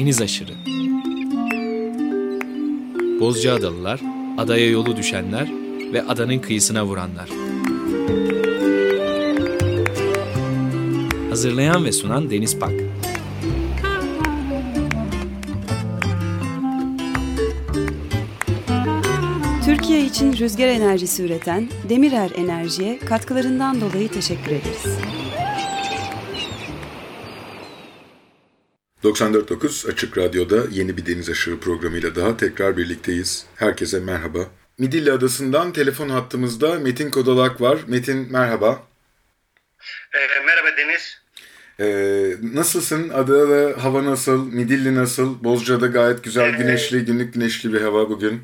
deniz aşırı. Bozcaadalılar, adaya yolu düşenler ve adanın kıyısına vuranlar. Hazırlayan ve sunan Deniz Pak. Türkiye için rüzgar enerjisi üreten Demirer Enerji'ye katkılarından dolayı teşekkür ederiz. 94.9 Açık Radyo'da yeni bir Deniz Aşırı programıyla daha tekrar birlikteyiz. Herkese merhaba. Midilli Adası'ndan telefon hattımızda Metin Kodalak var. Metin merhaba. E, merhaba Deniz. E, nasılsın? Adada hava nasıl? Midilli nasıl? Bozca'da gayet güzel güneşli, günlük güneşli bir hava bugün.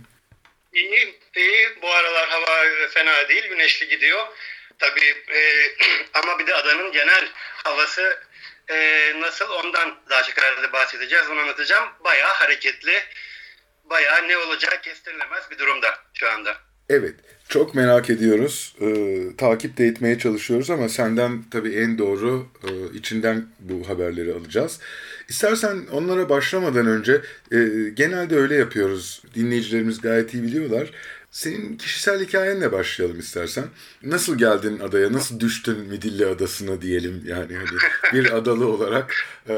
İyi, iyi. Bu aralar hava fena değil, güneşli gidiyor. Tabii e, ama bir de adanın genel havası e, nasıl ondan daha çok herhalde bahsedeceğiz, onu anlatacağım. Bayağı hareketli, bayağı ne olacağı kestirilemez bir durumda şu anda. Evet, çok merak ediyoruz. Ee, takip de etmeye çalışıyoruz ama senden tabii en doğru e, içinden bu haberleri alacağız. İstersen onlara başlamadan önce e, genelde öyle yapıyoruz. Dinleyicilerimiz gayet iyi biliyorlar. Senin kişisel hikayenle başlayalım istersen. Nasıl geldin adaya, nasıl düştün Midilli Adası'na diyelim yani hani bir adalı olarak. E,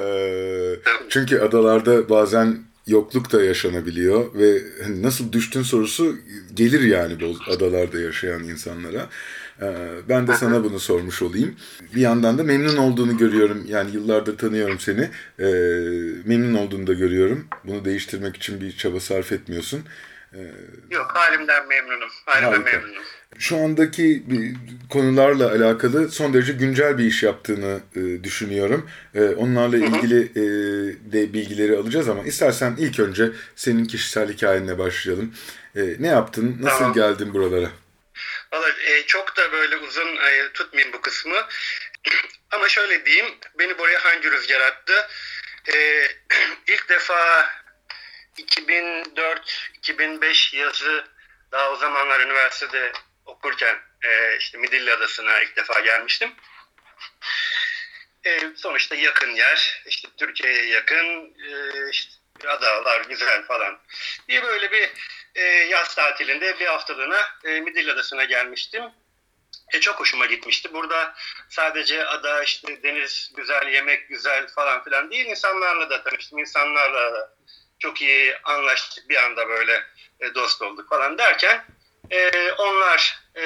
çünkü adalarda bazen yokluk da yaşanabiliyor ve hani nasıl düştün sorusu gelir yani bu adalarda yaşayan insanlara. Ben de sana bunu sormuş olayım. Bir yandan da memnun olduğunu görüyorum. Yani yıllardır tanıyorum seni. Memnun olduğunu da görüyorum. Bunu değiştirmek için bir çaba sarf etmiyorsun. Ee, Yok halimden memnunum. Halimden harika. memnunum. Şu andaki konularla alakalı son derece güncel bir iş yaptığını e, düşünüyorum. E, onlarla ilgili e, de bilgileri alacağız ama istersen ilk önce senin kişisel hikayenle başlayalım. E, ne yaptın? Nasıl tamam. geldin buralara? Valla e, çok da böyle uzun e, tutmayayım bu kısmı. Ama şöyle diyeyim, beni buraya hangi rüzgar attı? E, ilk defa 2004-2005 yazı daha o zamanlar üniversitede okurken e, işte Midilli Adası'na ilk defa gelmiştim. E, sonuçta yakın yer, işte Türkiye'ye yakın, e, işte adalar güzel falan diye böyle bir e, yaz tatilinde bir haftalığına e, Midilli Adası'na gelmiştim. E, çok hoşuma gitmişti. Burada sadece ada, işte deniz güzel, yemek güzel falan filan değil. insanlarla da tanıştım. İnsanlarla da çok iyi anlaştık. Bir anda böyle e, dost olduk falan derken e, onlar e,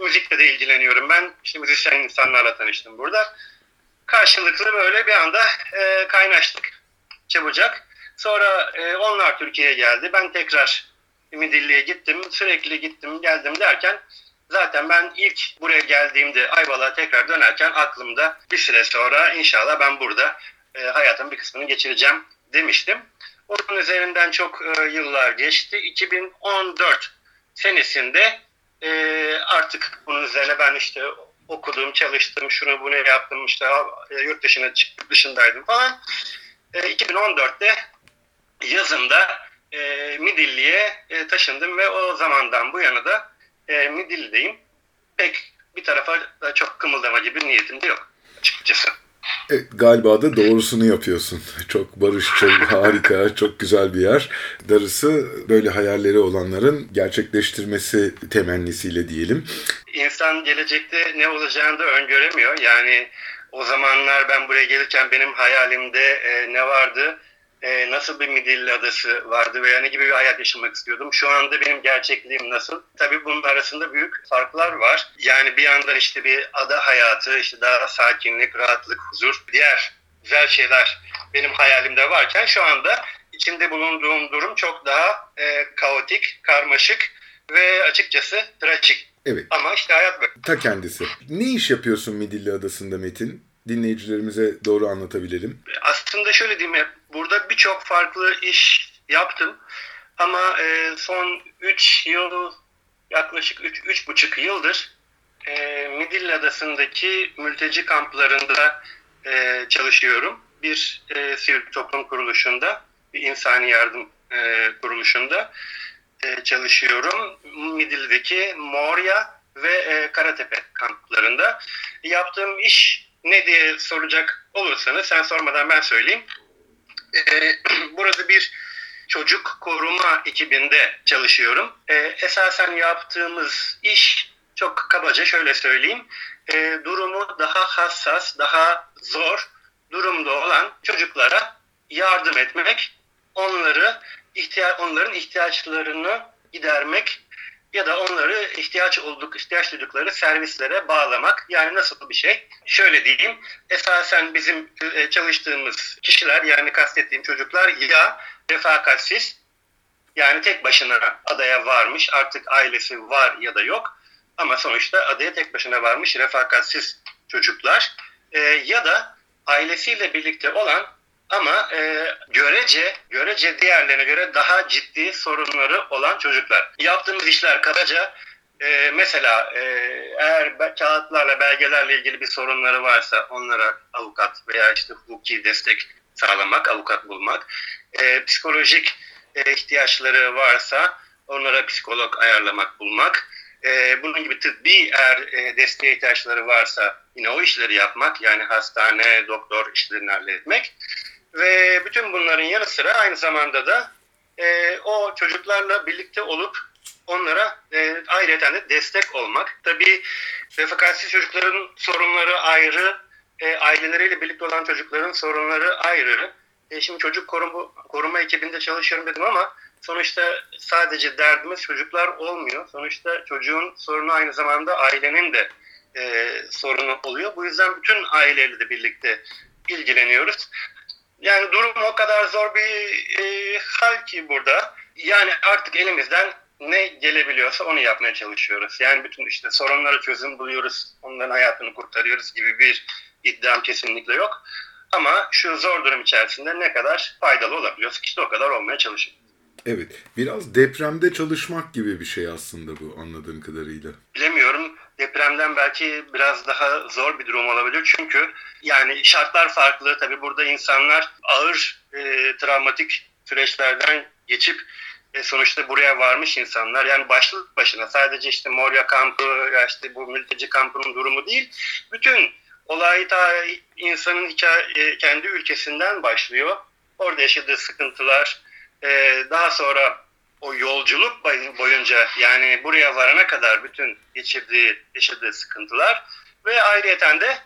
müzikle de ilgileniyorum. Ben işte müzisyen insanlarla tanıştım burada. Karşılıklı böyle bir anda e, kaynaştık çabucak. Sonra e, onlar Türkiye'ye geldi. Ben tekrar Midilli'ye gittim. Sürekli gittim geldim derken zaten ben ilk buraya geldiğimde Ayvalık'a tekrar dönerken aklımda bir süre sonra inşallah ben burada e, hayatın bir kısmını geçireceğim demiştim. Onun üzerinden çok e, yıllar geçti. 2014 senesinde e, artık bunun üzerine ben işte okudum, çalıştım, şunu bunu yaptım, işte e, yurt dışına çıkıp dışındaydım falan. E, 2014'te yazında e, Midilli'ye e, taşındım ve o zamandan bu yana da e, Midilli'deyim. Pek bir tarafa da çok kımıldama gibi niyetim de yok açıkçası. E, galiba da doğrusunu yapıyorsun. Çok barışçıl, harika, çok güzel bir yer. Darısı böyle hayalleri olanların gerçekleştirmesi temennisiyle diyelim. İnsan gelecekte ne olacağını da öngöremiyor. Yani o zamanlar ben buraya gelirken benim hayalimde e, ne vardı? E, nasıl bir Midilli adası vardı veya ne gibi bir hayat yaşamak istiyordum. Şu anda benim gerçekliğim nasıl? Tabii bunun arasında büyük farklar var. Yani bir yandan işte bir ada hayatı, işte daha sakinlik, rahatlık, huzur, diğer güzel şeyler benim hayalimde varken şu anda içinde bulunduğum durum çok daha e, kaotik, karmaşık ve açıkçası trajik. Evet. Ama işte hayat böyle. Ta kendisi. Ne iş yapıyorsun Midilli Adası'nda Metin? Dinleyicilerimize doğru anlatabilelim. Aslında şöyle diyeyim, burada birçok farklı iş yaptım. Ama e, son 3 yıl, yaklaşık 3,5 yıldır e, Midilli Adası'ndaki mülteci kamplarında e, çalışıyorum. Bir e, sivil toplum kuruluşunda, bir insani yardım e, kuruluşunda e, çalışıyorum. Midilli'deki Moria ve e, Karatepe kamplarında. Yaptığım iş ne diye soracak olursanız sen sormadan ben söyleyeyim. E, burada bir çocuk koruma ekibinde çalışıyorum. E, esasen yaptığımız iş çok kabaca şöyle söyleyeyim. E, durumu daha hassas, daha zor durumda olan çocuklara yardım etmek, onları ihtiya onların ihtiyaçlarını gidermek ya da onları ihtiyaç olduk ihtiyaç duydukları servislere bağlamak. Yani nasıl bir şey? Şöyle diyeyim. Esasen bizim e, çalıştığımız kişiler yani kastettiğim çocuklar ya refakatsiz yani tek başına adaya varmış artık ailesi var ya da yok ama sonuçta adaya tek başına varmış refakatsiz çocuklar e, ya da ailesiyle birlikte olan ama e, görece görece diğerlerine göre daha ciddi sorunları olan çocuklar. Yaptığımız işler kabaca e, mesela e, eğer kağıtlarla belgelerle ilgili bir sorunları varsa onlara avukat veya işte hukuki destek sağlamak, avukat bulmak. E, psikolojik e, ihtiyaçları varsa onlara psikolog ayarlamak, bulmak. E, bunun gibi tıbbi eğer e, desteğe ihtiyaçları varsa yine o işleri yapmak yani hastane, doktor işlerini halletmek. Ve bütün bunların yanı sıra aynı zamanda da e, o çocuklarla birlikte olup onlara e, ayrıca de destek olmak. Tabii refakatsiz çocukların sorunları ayrı, e, aileleriyle birlikte olan çocukların sorunları ayrı. E, şimdi çocuk koruma, koruma ekibinde çalışıyorum dedim ama sonuçta sadece derdimiz çocuklar olmuyor. Sonuçta çocuğun sorunu aynı zamanda ailenin de e, sorunu oluyor. Bu yüzden bütün aileyle de birlikte ilgileniyoruz. Yani durum o kadar zor bir e, hal ki burada. Yani artık elimizden ne gelebiliyorsa onu yapmaya çalışıyoruz. Yani bütün işte sorunlara çözüm buluyoruz, onların hayatını kurtarıyoruz gibi bir iddiam kesinlikle yok. Ama şu zor durum içerisinde ne kadar faydalı olabiliyorsak işte o kadar olmaya çalışıyoruz. Evet, biraz depremde çalışmak gibi bir şey aslında bu anladığım kadarıyla. Bilemiyorum. Depremden belki biraz daha zor bir durum olabilir. Çünkü yani şartlar farklı. Tabii burada insanlar ağır e, travmatik süreçlerden geçip e, sonuçta buraya varmış insanlar. Yani başlı başına sadece işte Moria kampı ya işte bu mülteci kampının durumu değil. Bütün olay da insanın hikaye, e, kendi ülkesinden başlıyor. Orada yaşadığı sıkıntılar, e, daha sonra o yolculuk boyunca yani buraya varana kadar bütün geçirdiği, yaşadığı sıkıntılar ve ayrıyeten de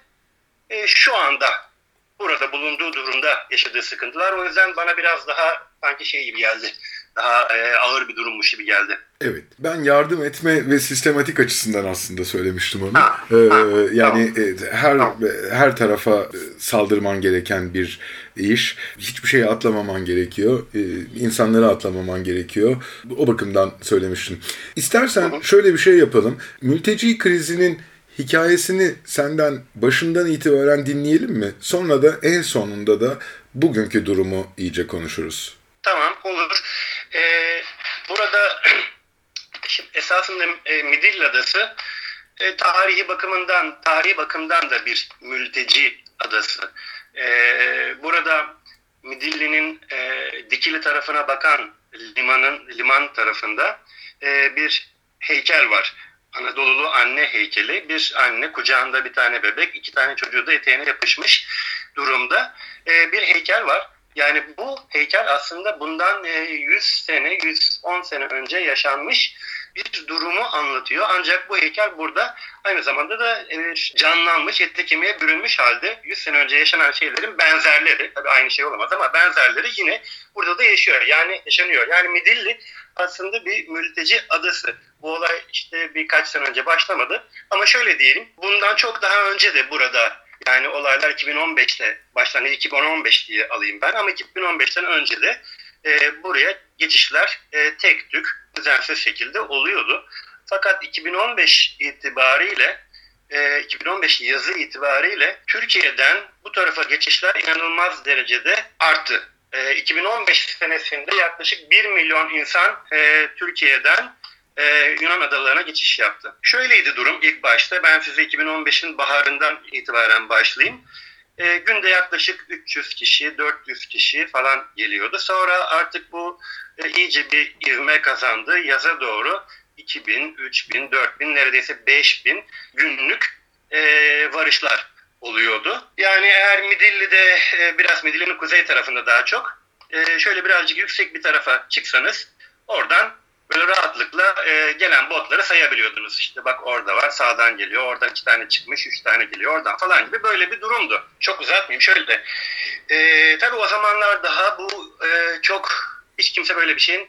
e, şu anda burada bulunduğu durumda yaşadığı sıkıntılar. O yüzden bana biraz daha sanki şey gibi geldi daha e, ağır bir durummuş gibi geldi. Evet. Ben yardım etme ve sistematik açısından aslında söylemiştim onu. Ha, ee, ha, yani tamam. e, her Tamam. her tarafa e, saldırman gereken bir iş. Hiçbir şeye atlamaman gerekiyor. Ee, insanları atlamaman gerekiyor. O bakımdan söylemiştim. İstersen şöyle bir şey yapalım. Mülteci krizinin hikayesini senden başından itibaren dinleyelim mi? Sonra da en sonunda da bugünkü durumu iyice konuşuruz. Tamam olur. Ee, burada şimdi esasında e, Midilli Adası e, tarihi bakımından tarihi bakımdan da bir mülteci adası. E, burada Midilli'nin e, Dikili tarafına bakan limanın liman tarafında e, bir heykel var. Anadolulu anne heykeli. Bir anne kucağında bir tane bebek, iki tane çocuğu da eteğine yapışmış durumda. E, bir heykel var. Yani bu heykel aslında bundan e, 100 sene, 110 sene önce yaşanmış bir durumu anlatıyor. Ancak bu heykel burada aynı zamanda da e, canlanmış, ette kemiğe bürünmüş halde 100 sene önce yaşanan şeylerin benzerleri, tabii aynı şey olamaz ama benzerleri yine burada da yaşıyor. Yani yaşanıyor. Yani Midilli aslında bir mülteci adası. Bu olay işte birkaç sene önce başlamadı. Ama şöyle diyelim, bundan çok daha önce de burada yani olaylar 2015'te başlandı. 2015 diye alayım ben ama 2015'ten önce de e, buraya geçişler e, tek tük düzensiz şekilde oluyordu. Fakat 2015 itibariyle e, 2015 yazı itibariyle Türkiye'den bu tarafa geçişler inanılmaz derecede arttı. E, 2015 senesinde yaklaşık 1 milyon insan e, Türkiye'den e, Yunan adalarına geçiş yaptı. Şöyleydi durum ilk başta. Ben size 2015'in baharından itibaren başlayayım. E, günde yaklaşık 300 kişi, 400 kişi falan geliyordu. Sonra artık bu e, iyice bir ivme kazandı. Yaza doğru 2000, 3000, 4000 neredeyse 5000 günlük e, varışlar oluyordu. Yani eğer Midilli'de e, biraz Midilli'nin kuzey tarafında daha çok e, şöyle birazcık yüksek bir tarafa çıksanız oradan böyle rahatlıkla e, gelen botları sayabiliyordunuz. İşte bak orada var sağdan geliyor oradan iki tane çıkmış üç tane geliyor oradan falan gibi böyle bir durumdu. Çok uzatmayayım şöyle. E, tabii o zamanlar daha bu e, çok hiç kimse böyle bir şeyin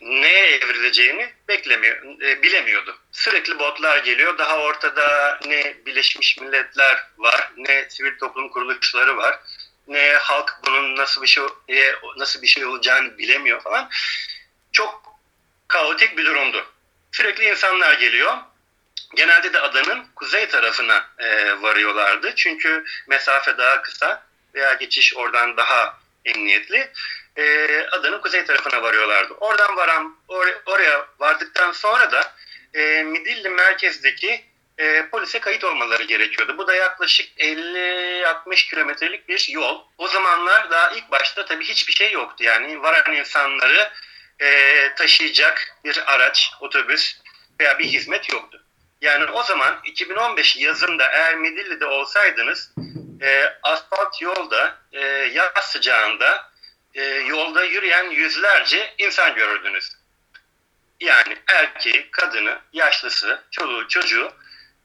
neye evrileceğini beklemiyor, e, bilemiyordu. Sürekli botlar geliyor. Daha ortada ne Birleşmiş Milletler var, ne sivil toplum kuruluşları var, ne halk bunun nasıl bir şey nasıl bir şey olacağını bilemiyor falan. Çok kaotik bir durumdu. Sürekli insanlar geliyor. Genelde de adanın kuzey tarafına e, varıyorlardı. Çünkü mesafe daha kısa veya geçiş oradan daha emniyetli e, adanın kuzey tarafına varıyorlardı. Oradan varan or, oraya vardıktan sonra da e, Midilli merkezdeki e, polise kayıt olmaları gerekiyordu. Bu da yaklaşık 50-60 kilometrelik bir yol. O zamanlar daha ilk başta tabii hiçbir şey yoktu. Yani varan insanları e, taşıyacak bir araç, otobüs veya bir hizmet yoktu. Yani o zaman 2015 yazında eğer Midilli'de olsaydınız e, asfalt yolda e, yaz sıcağında e, yolda yürüyen yüzlerce insan görürdünüz. Yani erkeği, kadını, yaşlısı, çoluğu, çocuğu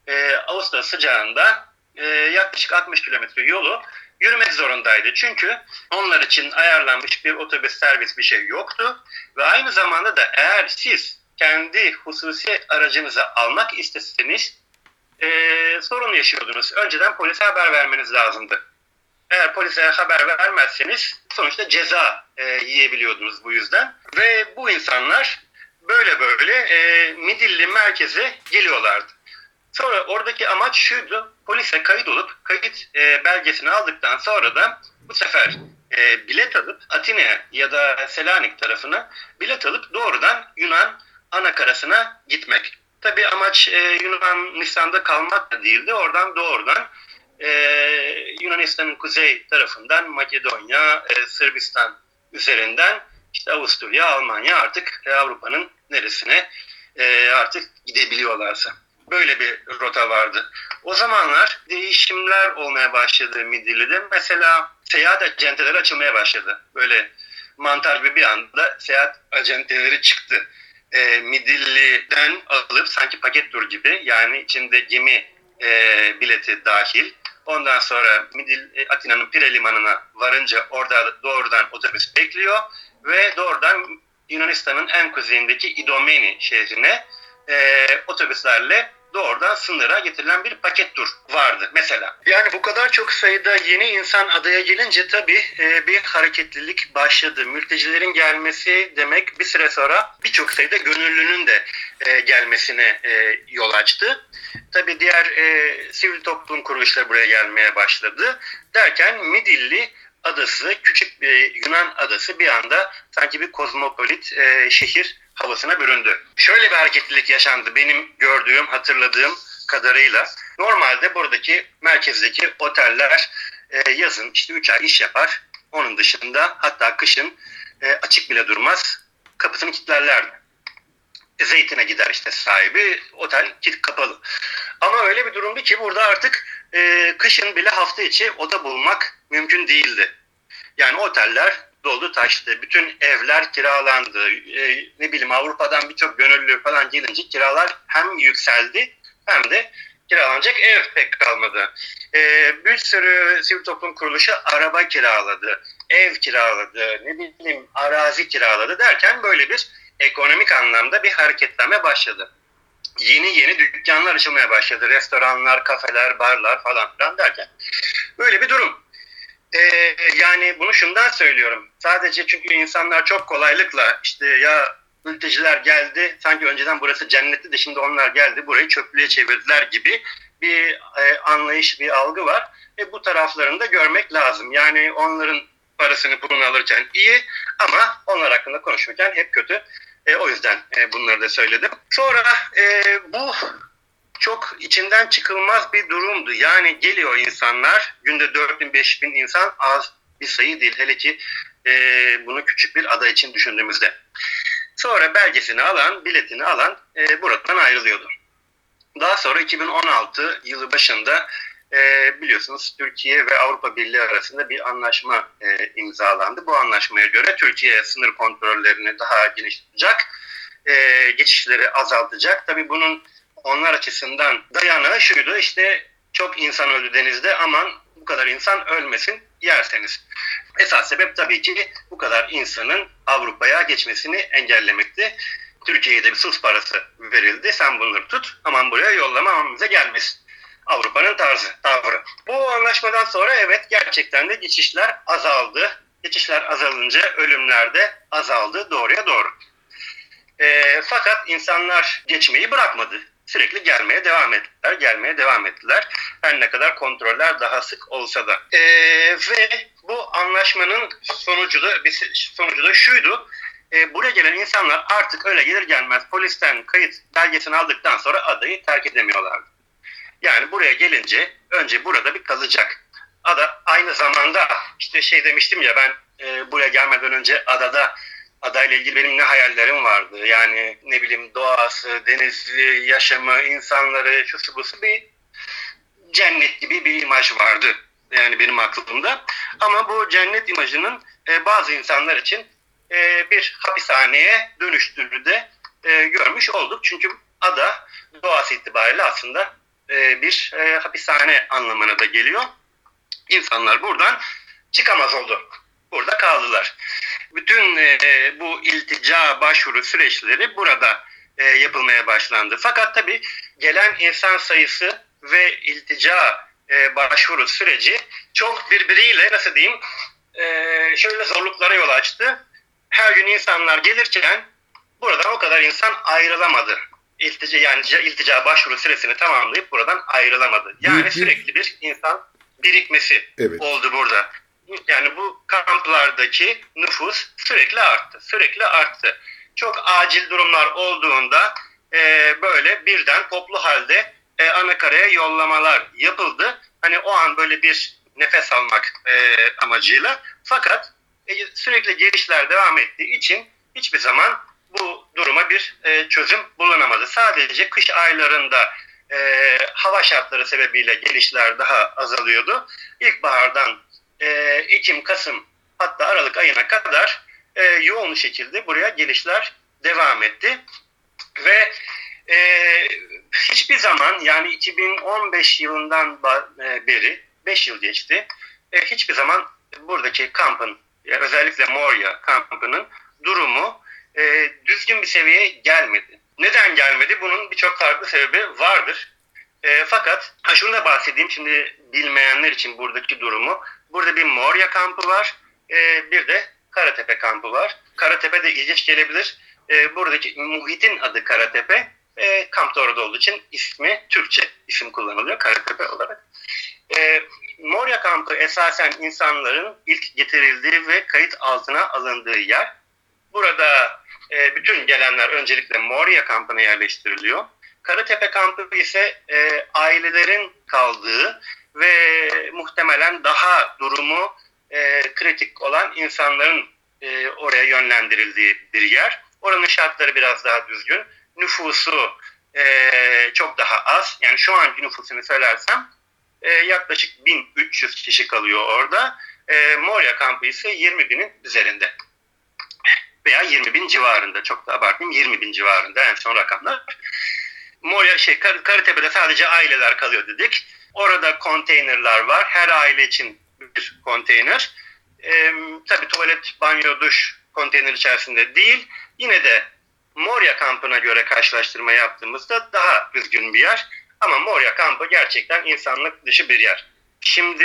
e, Ağustos sıcağında e, yaklaşık 60 kilometre yolu yürümek zorundaydı. Çünkü onlar için ayarlanmış bir otobüs servis bir şey yoktu. Ve aynı zamanda da eğer siz kendi hususi aracınızı almak isteseniz e, sorun yaşıyordunuz. Önceden polise haber vermeniz lazımdı. Eğer polise haber vermezseniz sonuçta ceza e, yiyebiliyordunuz bu yüzden. Ve bu insanlar böyle böyle e, Midilli merkeze geliyorlardı. Sonra oradaki amaç şuydu, polise kayıt olup kayıt e, belgesini aldıktan sonra da bu sefer e, bilet alıp Atina ya da Selanik tarafına bilet alıp doğrudan Yunan ana karasına gitmek. Tabi amaç e, Yunanistan'da kalmak da değildi. Oradan doğrudan e, Yunanistan'ın kuzey tarafından Makedonya, e, Sırbistan üzerinden işte Avusturya, Almanya artık e, Avrupa'nın neresine e, artık gidebiliyorlarsa. Böyle bir rota vardı. O zamanlar değişimler olmaya başladı Midilli'de. Mesela seyahat acenteleri açılmaya başladı. Böyle mantar gibi bir anda seyahat acenteleri çıktı. E, Midilli'den alıp sanki paket tur gibi yani içinde gemi e, bileti dahil Ondan sonra Midil, e, Atina'nın Pire Limanı'na varınca orada doğrudan otobüs bekliyor ve doğrudan Yunanistan'ın en kuzeyindeki Idomeni şehrine e, otobüslerle doğrudan sınıra getirilen bir paket tur vardı mesela. Yani bu kadar çok sayıda yeni insan adaya gelince tabii e, bir hareketlilik başladı. Mültecilerin gelmesi demek bir süre sonra birçok sayıda gönüllünün de e, gelmesine e, yol açtı. Tabii diğer sivil toplum kuruluşları buraya gelmeye başladı. Derken Midilli adası, küçük bir Yunan adası bir anda sanki bir kozmopolit şehir havasına büründü. Şöyle bir hareketlilik yaşandı benim gördüğüm, hatırladığım kadarıyla. Normalde buradaki merkezdeki oteller e, yazın işte 3 ay iş yapar. Onun dışında hatta kışın e, açık bile durmaz. Kapısını kilitlerlerdi. E, zeytine gider işte sahibi. Otel kilit kapalı. Ama öyle bir durumdu ki burada artık e, kışın bile hafta içi oda bulmak mümkün değildi. Yani oteller doldu taştı. Bütün evler kiralandı. E, ne bileyim Avrupa'dan birçok gönüllü falan gelince kiralar hem yükseldi hem de kiralanacak ev pek kalmadı. E, bir sürü sivil toplum kuruluşu araba kiraladı, ev kiraladı, ne bileyim arazi kiraladı derken böyle bir ekonomik anlamda bir hareketlenme başladı. Yeni yeni dükkanlar açılmaya başladı. Restoranlar, kafeler, barlar falan filan derken. Böyle bir durum. Ee, yani bunu şundan söylüyorum. Sadece çünkü insanlar çok kolaylıkla işte ya mülteciler geldi sanki önceden burası cennetti de şimdi onlar geldi burayı çöplüğe çevirdiler gibi bir e, anlayış, bir algı var. Ve bu taraflarını da görmek lazım. Yani onların parasını pulunu alırken iyi ama onlar hakkında konuşurken hep kötü. E, o yüzden e, bunları da söyledim. Sonra e, bu çok içinden çıkılmaz bir durumdu. Yani geliyor insanlar, günde 4000 5000 insan az bir sayı değil. Hele ki e, bunu küçük bir ada için düşündüğümüzde. Sonra belgesini alan, biletini alan e, buradan ayrılıyordu. Daha sonra 2016 yılı başında e, biliyorsunuz Türkiye ve Avrupa Birliği arasında bir anlaşma e, imzalandı. Bu anlaşmaya göre Türkiye sınır kontrollerini daha geniş tutacak, e, geçişleri azaltacak. Tabii bunun onlar açısından dayanağı şuydu işte çok insan öldü denizde aman bu kadar insan ölmesin yerseniz. Esas sebep tabii ki bu kadar insanın Avrupa'ya geçmesini engellemekti. Türkiye'ye de bir sus parası verildi. Sen bunları tut aman buraya yollama aman bize gelmesin. Avrupa'nın tarzı, tavrı. Bu anlaşmadan sonra evet gerçekten de geçişler azaldı. Geçişler azalınca ölümler de azaldı doğruya doğru. E, fakat insanlar geçmeyi bırakmadı. Sürekli gelmeye devam ettiler, gelmeye devam ettiler. Her ne kadar kontroller daha sık olsa da. E, ve bu anlaşmanın sonucu da, sonucu da şuydu. E, buraya gelen insanlar artık öyle gelir gelmez polisten kayıt belgesini aldıktan sonra adayı terk edemiyorlardı. Yani buraya gelince önce burada bir kalacak. Ada aynı zamanda işte şey demiştim ya ben e, buraya gelmeden önce adada adayla ilgili benim ne hayallerim vardı. Yani ne bileyim doğası, denizi, yaşamı, insanları, şu busu bir cennet gibi bir imaj vardı. Yani benim aklımda. Ama bu cennet imajının e, bazı insanlar için e, bir hapishaneye dönüştüğünü de e, görmüş olduk. Çünkü ada doğası itibariyle aslında e, bir e, hapishane anlamına da geliyor. İnsanlar buradan çıkamaz oldu. Burada kaldılar. Bütün e, bu iltica başvuru süreçleri burada e, yapılmaya başlandı. Fakat tabii gelen insan sayısı ve iltica e, başvuru süreci çok birbiriyle nasıl diyeyim e, şöyle zorluklara yol açtı. Her gün insanlar gelirken buradan o kadar insan ayrılamadı iltica yani iltica başvuru süresini tamamlayıp buradan ayrılamadı. Yani Büyük sürekli bir insan birikmesi evet. oldu burada. Yani bu kamplardaki nüfus sürekli arttı. Sürekli arttı. Çok acil durumlar olduğunda e, böyle birden toplu halde e, anakaraya yollamalar yapıldı. Hani o an böyle bir nefes almak e, amacıyla. Fakat e, sürekli gelişler devam ettiği için hiçbir zaman bu duruma bir e, çözüm bulunamadı. Sadece kış aylarında e, hava şartları sebebiyle gelişler daha azalıyordu. İlkbahardan e, Ekim, Kasım hatta Aralık ayına kadar e, yoğun şekilde buraya gelişler devam etti. Ve e, hiçbir zaman yani 2015 yılından e, beri 5 yıl geçti. E, hiçbir zaman buradaki kampın özellikle Moria kampının durumu e, düzgün bir seviyeye gelmedi. Neden gelmedi? Bunun birçok farklı sebebi vardır. E, fakat şunu da bahsedeyim şimdi bilmeyenler için buradaki durumu. Burada bir Moria kampı var. E, bir de Karatepe kampı var. Karatepe de ilginç gelebilir. E, buradaki muhitin adı Karatepe. E, kamp da orada olduğu için ismi Türkçe isim kullanılıyor Karatepe olarak. E, Moria kampı esasen insanların ilk getirildiği ve kayıt altına alındığı yer. Burada e, bütün gelenler öncelikle Moria kampına yerleştiriliyor. Karatepe kampı ise e, ailelerin kaldığı ve muhtemelen daha durumu e, kritik olan insanların e, oraya yönlendirildiği bir yer. Oranın şartları biraz daha düzgün. Nüfusu e, çok daha az. Yani şu anki nüfusunu söylersem e, yaklaşık 1300 kişi kalıyor orada. E, Moria kampı ise 20 binin üzerinde veya 20 bin civarında çok da abartmayayım 20 bin civarında en son rakamlar. Moria şey Kar Karitepe'de sadece aileler kalıyor dedik. Orada konteynerler var. Her aile için bir konteyner. Ee, tabii tuvalet, banyo, duş konteyner içerisinde değil. Yine de Moria kampına göre karşılaştırma yaptığımızda daha düzgün bir yer. Ama Moria kampı gerçekten insanlık dışı bir yer. Şimdi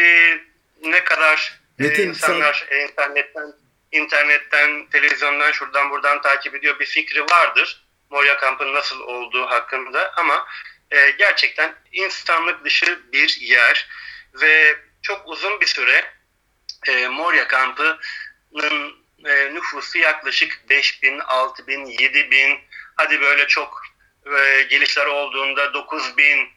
ne kadar Metin, e, insanlar sen... internetten internetten, televizyondan, şuradan buradan takip ediyor bir fikri vardır. Moria kampının nasıl olduğu hakkında ama e, gerçekten insanlık dışı bir yer ve çok uzun bir süre e, Moria kampının e, nüfusu yaklaşık 5 bin, 6 bin, 7 bin hadi böyle çok e, gelişler olduğunda 9 bin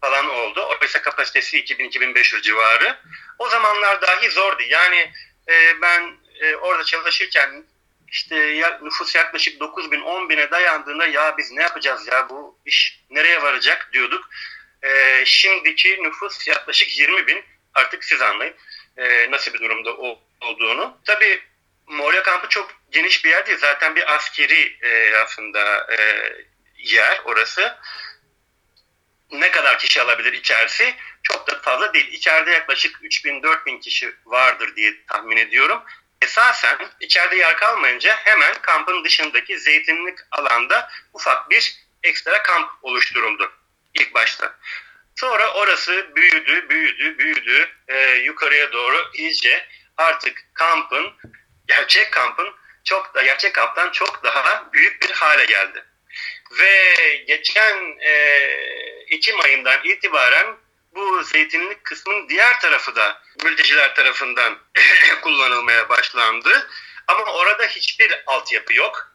falan oldu. Oysa kapasitesi 2000-2500 civarı. O zamanlar dahi zordu. Yani e, ben e, orada çalışırken işte nüfus yaklaşık 9 bin 10 bine dayandığında ya biz ne yapacağız ya bu iş nereye varacak diyorduk. E, şimdiki nüfus yaklaşık 20 bin. Artık siz anlayın e, nasıl bir durumda o, olduğunu. Tabii Moria kampı çok geniş bir yer değil. Zaten bir askeri e, aslında e, yer orası. Ne kadar kişi alabilir içerisi? Çok da fazla değil. İçeride yaklaşık 3000-4000 kişi vardır diye tahmin ediyorum. Esasen içeride yer kalmayınca hemen kampın dışındaki zeytinlik alanda ufak bir ekstra kamp oluşturuldu ilk başta. Sonra orası büyüdü, büyüdü, büyüdü. E, yukarıya doğru iyice artık kampın, gerçek kampın çok da gerçek kamptan çok daha büyük bir hale geldi. Ve geçen e, Ekim ayından itibaren bu zeytinlik kısmın diğer tarafı da mülteciler tarafından kullanılmaya başlandı. Ama orada hiçbir altyapı yok.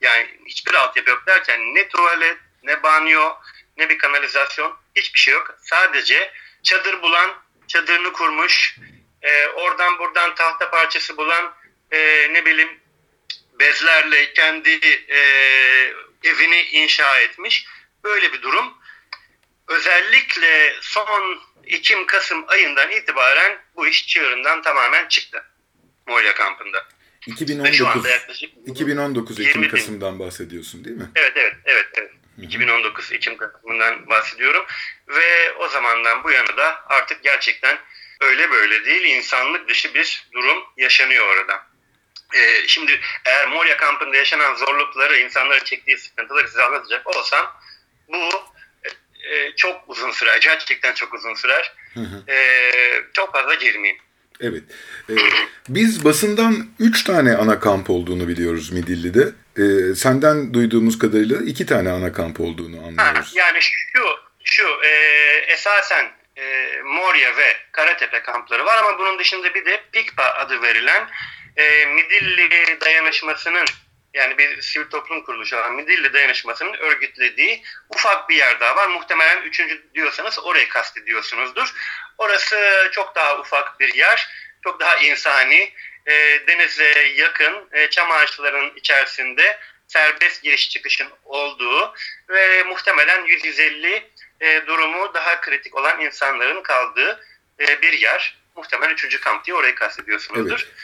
Yani hiçbir altyapı yok derken ne tuvalet, ne banyo, ne bir kanalizasyon hiçbir şey yok. Sadece çadır bulan çadırını kurmuş, e, oradan buradan tahta parçası bulan e, ne bileyim bezlerle kendi e, evini inşa etmiş. Böyle bir durum. Özellikle son Ekim-Kasım ayından itibaren bu iş çığırından tamamen çıktı. Moria kampında. 2019, 2019 Ekim Kasım'dan bahsediyorsun değil mi? Evet evet evet. evet. 2019 Ekim Kasım'dan bahsediyorum. Ve o zamandan bu yana da artık gerçekten öyle böyle değil insanlık dışı bir durum yaşanıyor orada. Ee, şimdi eğer Moria kampında yaşanan zorlukları, insanların çektiği sıkıntıları size anlatacak olsam bu e, çok uzun sürer. Gerçekten çok uzun sürer. E, çok fazla girmeyeyim. Evet. Ee, biz basından üç tane ana kamp olduğunu biliyoruz Midilli'de. Ee, senden duyduğumuz kadarıyla iki tane ana kamp olduğunu anlıyoruz. Ha, yani şu, şu e, esasen e, Moria ve Karatepe kampları var ama bunun dışında bir de Pikpa adı verilen e, Midilli dayanışmasının yani bir sivil toplum kuruluşu olan Midilli Dayanışması'nın örgütlediği ufak bir yer daha var. Muhtemelen üçüncü diyorsanız orayı kastediyorsunuzdur. Orası çok daha ufak bir yer, çok daha insani, e, denize yakın, e, çam ağaçlarının içerisinde serbest giriş çıkışın olduğu ve muhtemelen 150 e, durumu daha kritik olan insanların kaldığı e, bir yer. Muhtemelen üçüncü kamp diye orayı kastediyorsunuzdur. Evet.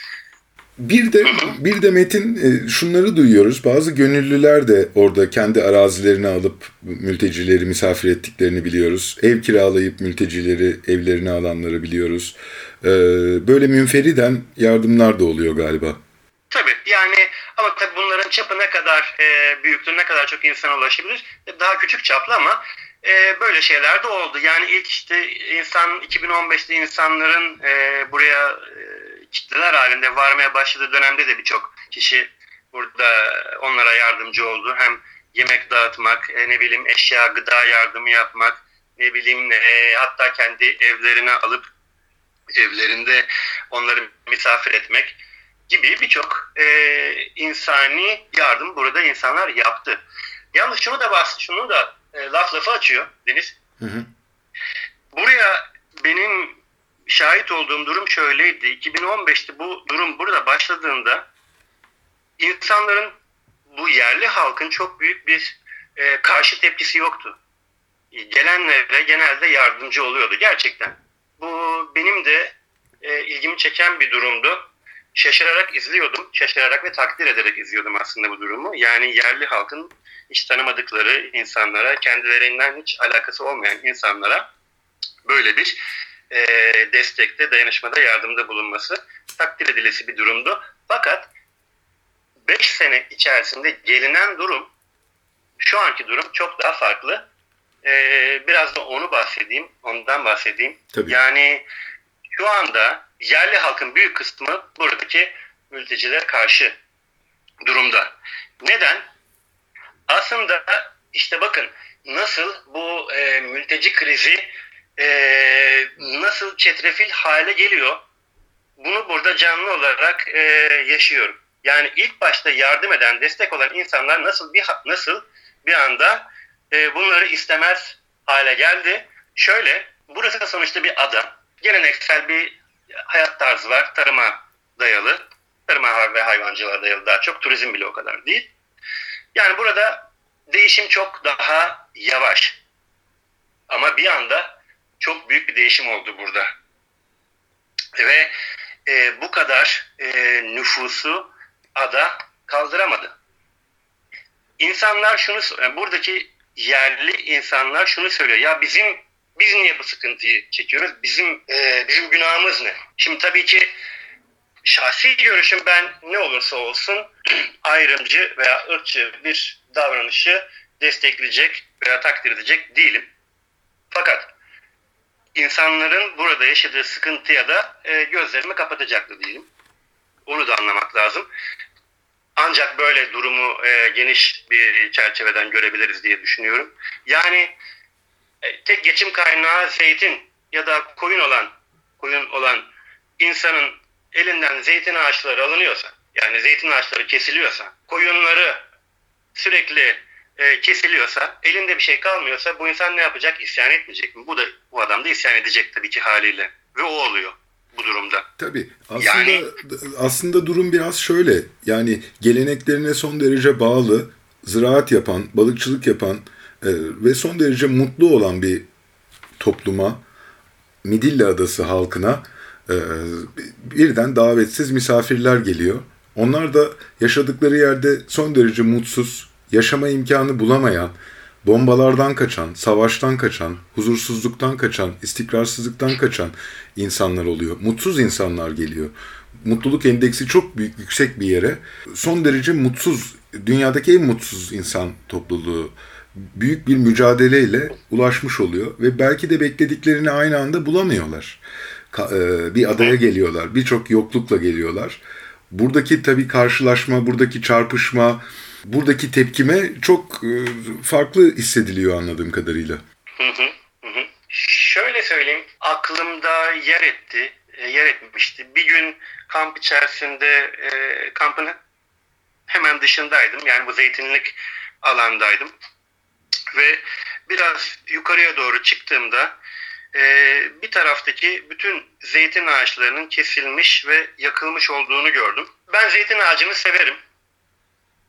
Bir de bir de Metin e, şunları duyuyoruz. Bazı gönüllüler de orada kendi arazilerini alıp mültecileri misafir ettiklerini biliyoruz. Ev kiralayıp mültecileri evlerine alanları biliyoruz. E, böyle münferiden yardımlar da oluyor galiba. Tabii yani ama tabii bunların çapı ne kadar e, büyüktür, ne kadar çok insan ulaşabilir. Daha küçük çaplı ama e, böyle şeyler de oldu. Yani ilk işte insan 2015'te insanların e, buraya e, kitleler halinde varmaya başladığı dönemde de birçok kişi burada onlara yardımcı oldu. Hem yemek dağıtmak, e, ne bileyim eşya, gıda yardımı yapmak, ne bileyim e, hatta kendi evlerine alıp evlerinde onları misafir etmek gibi birçok e, insani yardım burada insanlar yaptı. Yalnız şunu da bahs şunu da e, laf lafı açıyor Deniz. Hı hı. Buraya benim şahit olduğum durum şöyleydi. 2015'te bu durum burada başladığında insanların bu yerli halkın çok büyük bir e, karşı tepkisi yoktu. Gelenlere genelde yardımcı oluyordu gerçekten. Bu benim de e, ilgimi çeken bir durumdu. Şaşırarak izliyordum. Şaşırarak ve takdir ederek izliyordum aslında bu durumu. Yani yerli halkın hiç tanımadıkları insanlara, kendilerinden hiç alakası olmayan insanlara böyle bir e, destekte, dayanışmada, yardımda bulunması takdir edilesi bir durumdu. Fakat 5 sene içerisinde gelinen durum, şu anki durum çok daha farklı. E, biraz da onu bahsedeyim, ondan bahsedeyim. Tabii. Yani şu anda yerli halkın büyük kısmı buradaki mültecilere karşı durumda. Neden? Aslında işte bakın nasıl bu e, mülteci krizi e, nasıl çetrefil hale geliyor bunu burada canlı olarak e, yaşıyorum. Yani ilk başta yardım eden, destek olan insanlar nasıl bir nasıl bir anda e, bunları istemez hale geldi. Şöyle, burası sonuçta bir ada. Geleneksel bir hayat tarzı var, tarıma dayalı. Tarıma ve hayvancılığa dayalı daha çok, turizm bile o kadar değil. Yani burada değişim çok daha yavaş. Ama bir anda çok büyük bir değişim oldu burada. Ve e, bu kadar e, nüfusu ada kaldıramadı. İnsanlar şunu, yani buradaki yerli insanlar şunu söylüyor. Ya bizim biz niye bu sıkıntıyı çekiyoruz? Bizim e, bizim günahımız ne? Şimdi tabii ki şahsi görüşüm ben ne olursa olsun ayrımcı veya ırkçı bir davranışı destekleyecek veya takdir edecek değilim. Fakat insanların burada yaşadığı sıkıntıya da e, gözlerimi kapatacaktı değilim. Onu da anlamak lazım. Ancak böyle durumu e, geniş bir çerçeveden görebiliriz diye düşünüyorum. Yani e, tek geçim kaynağı zeytin ya da koyun olan koyun olan insanın elinden zeytin ağaçları alınıyorsa, yani zeytin ağaçları kesiliyorsa, koyunları sürekli e, kesiliyorsa, elinde bir şey kalmıyorsa bu insan ne yapacak? İsyan etmeyecek mi? Bu da bu adam da isyan edecek tabii ki haliyle. Ve o oluyor bu durumda. Tabii. Aslında Yani- aslında durum biraz şöyle. Yani geleneklerine son derece bağlı, ziraat yapan, balıkçılık yapan e, ve son derece mutlu olan bir topluma, Midilli Adası halkına e, birden davetsiz misafirler geliyor. Onlar da yaşadıkları yerde son derece mutsuz, yaşama imkanı bulamayan, bombalardan kaçan, savaştan kaçan, huzursuzluktan kaçan, istikrarsızlıktan kaçan insanlar oluyor. Mutsuz insanlar geliyor. Mutluluk endeksi çok büyük, yüksek bir yere. Son derece mutsuz, dünyadaki en mutsuz insan topluluğu büyük bir mücadeleyle ulaşmış oluyor ve belki de beklediklerini aynı anda bulamıyorlar. E, Bir adaya geliyorlar, birçok yoklukla geliyorlar. Buradaki tabii karşılaşma, buradaki çarpışma, buradaki tepkime çok e, farklı hissediliyor anladığım kadarıyla. Hı hı, hı. Şöyle söyleyeyim, aklımda yer etti, e, yer etmişti. Bir gün kamp içerisinde, e, kampın hemen dışındaydım. Yani bu zeytinlik alandaydım. Ve biraz yukarıya doğru çıktığımda bir taraftaki bütün zeytin ağaçlarının kesilmiş ve yakılmış olduğunu gördüm. Ben zeytin ağacını severim.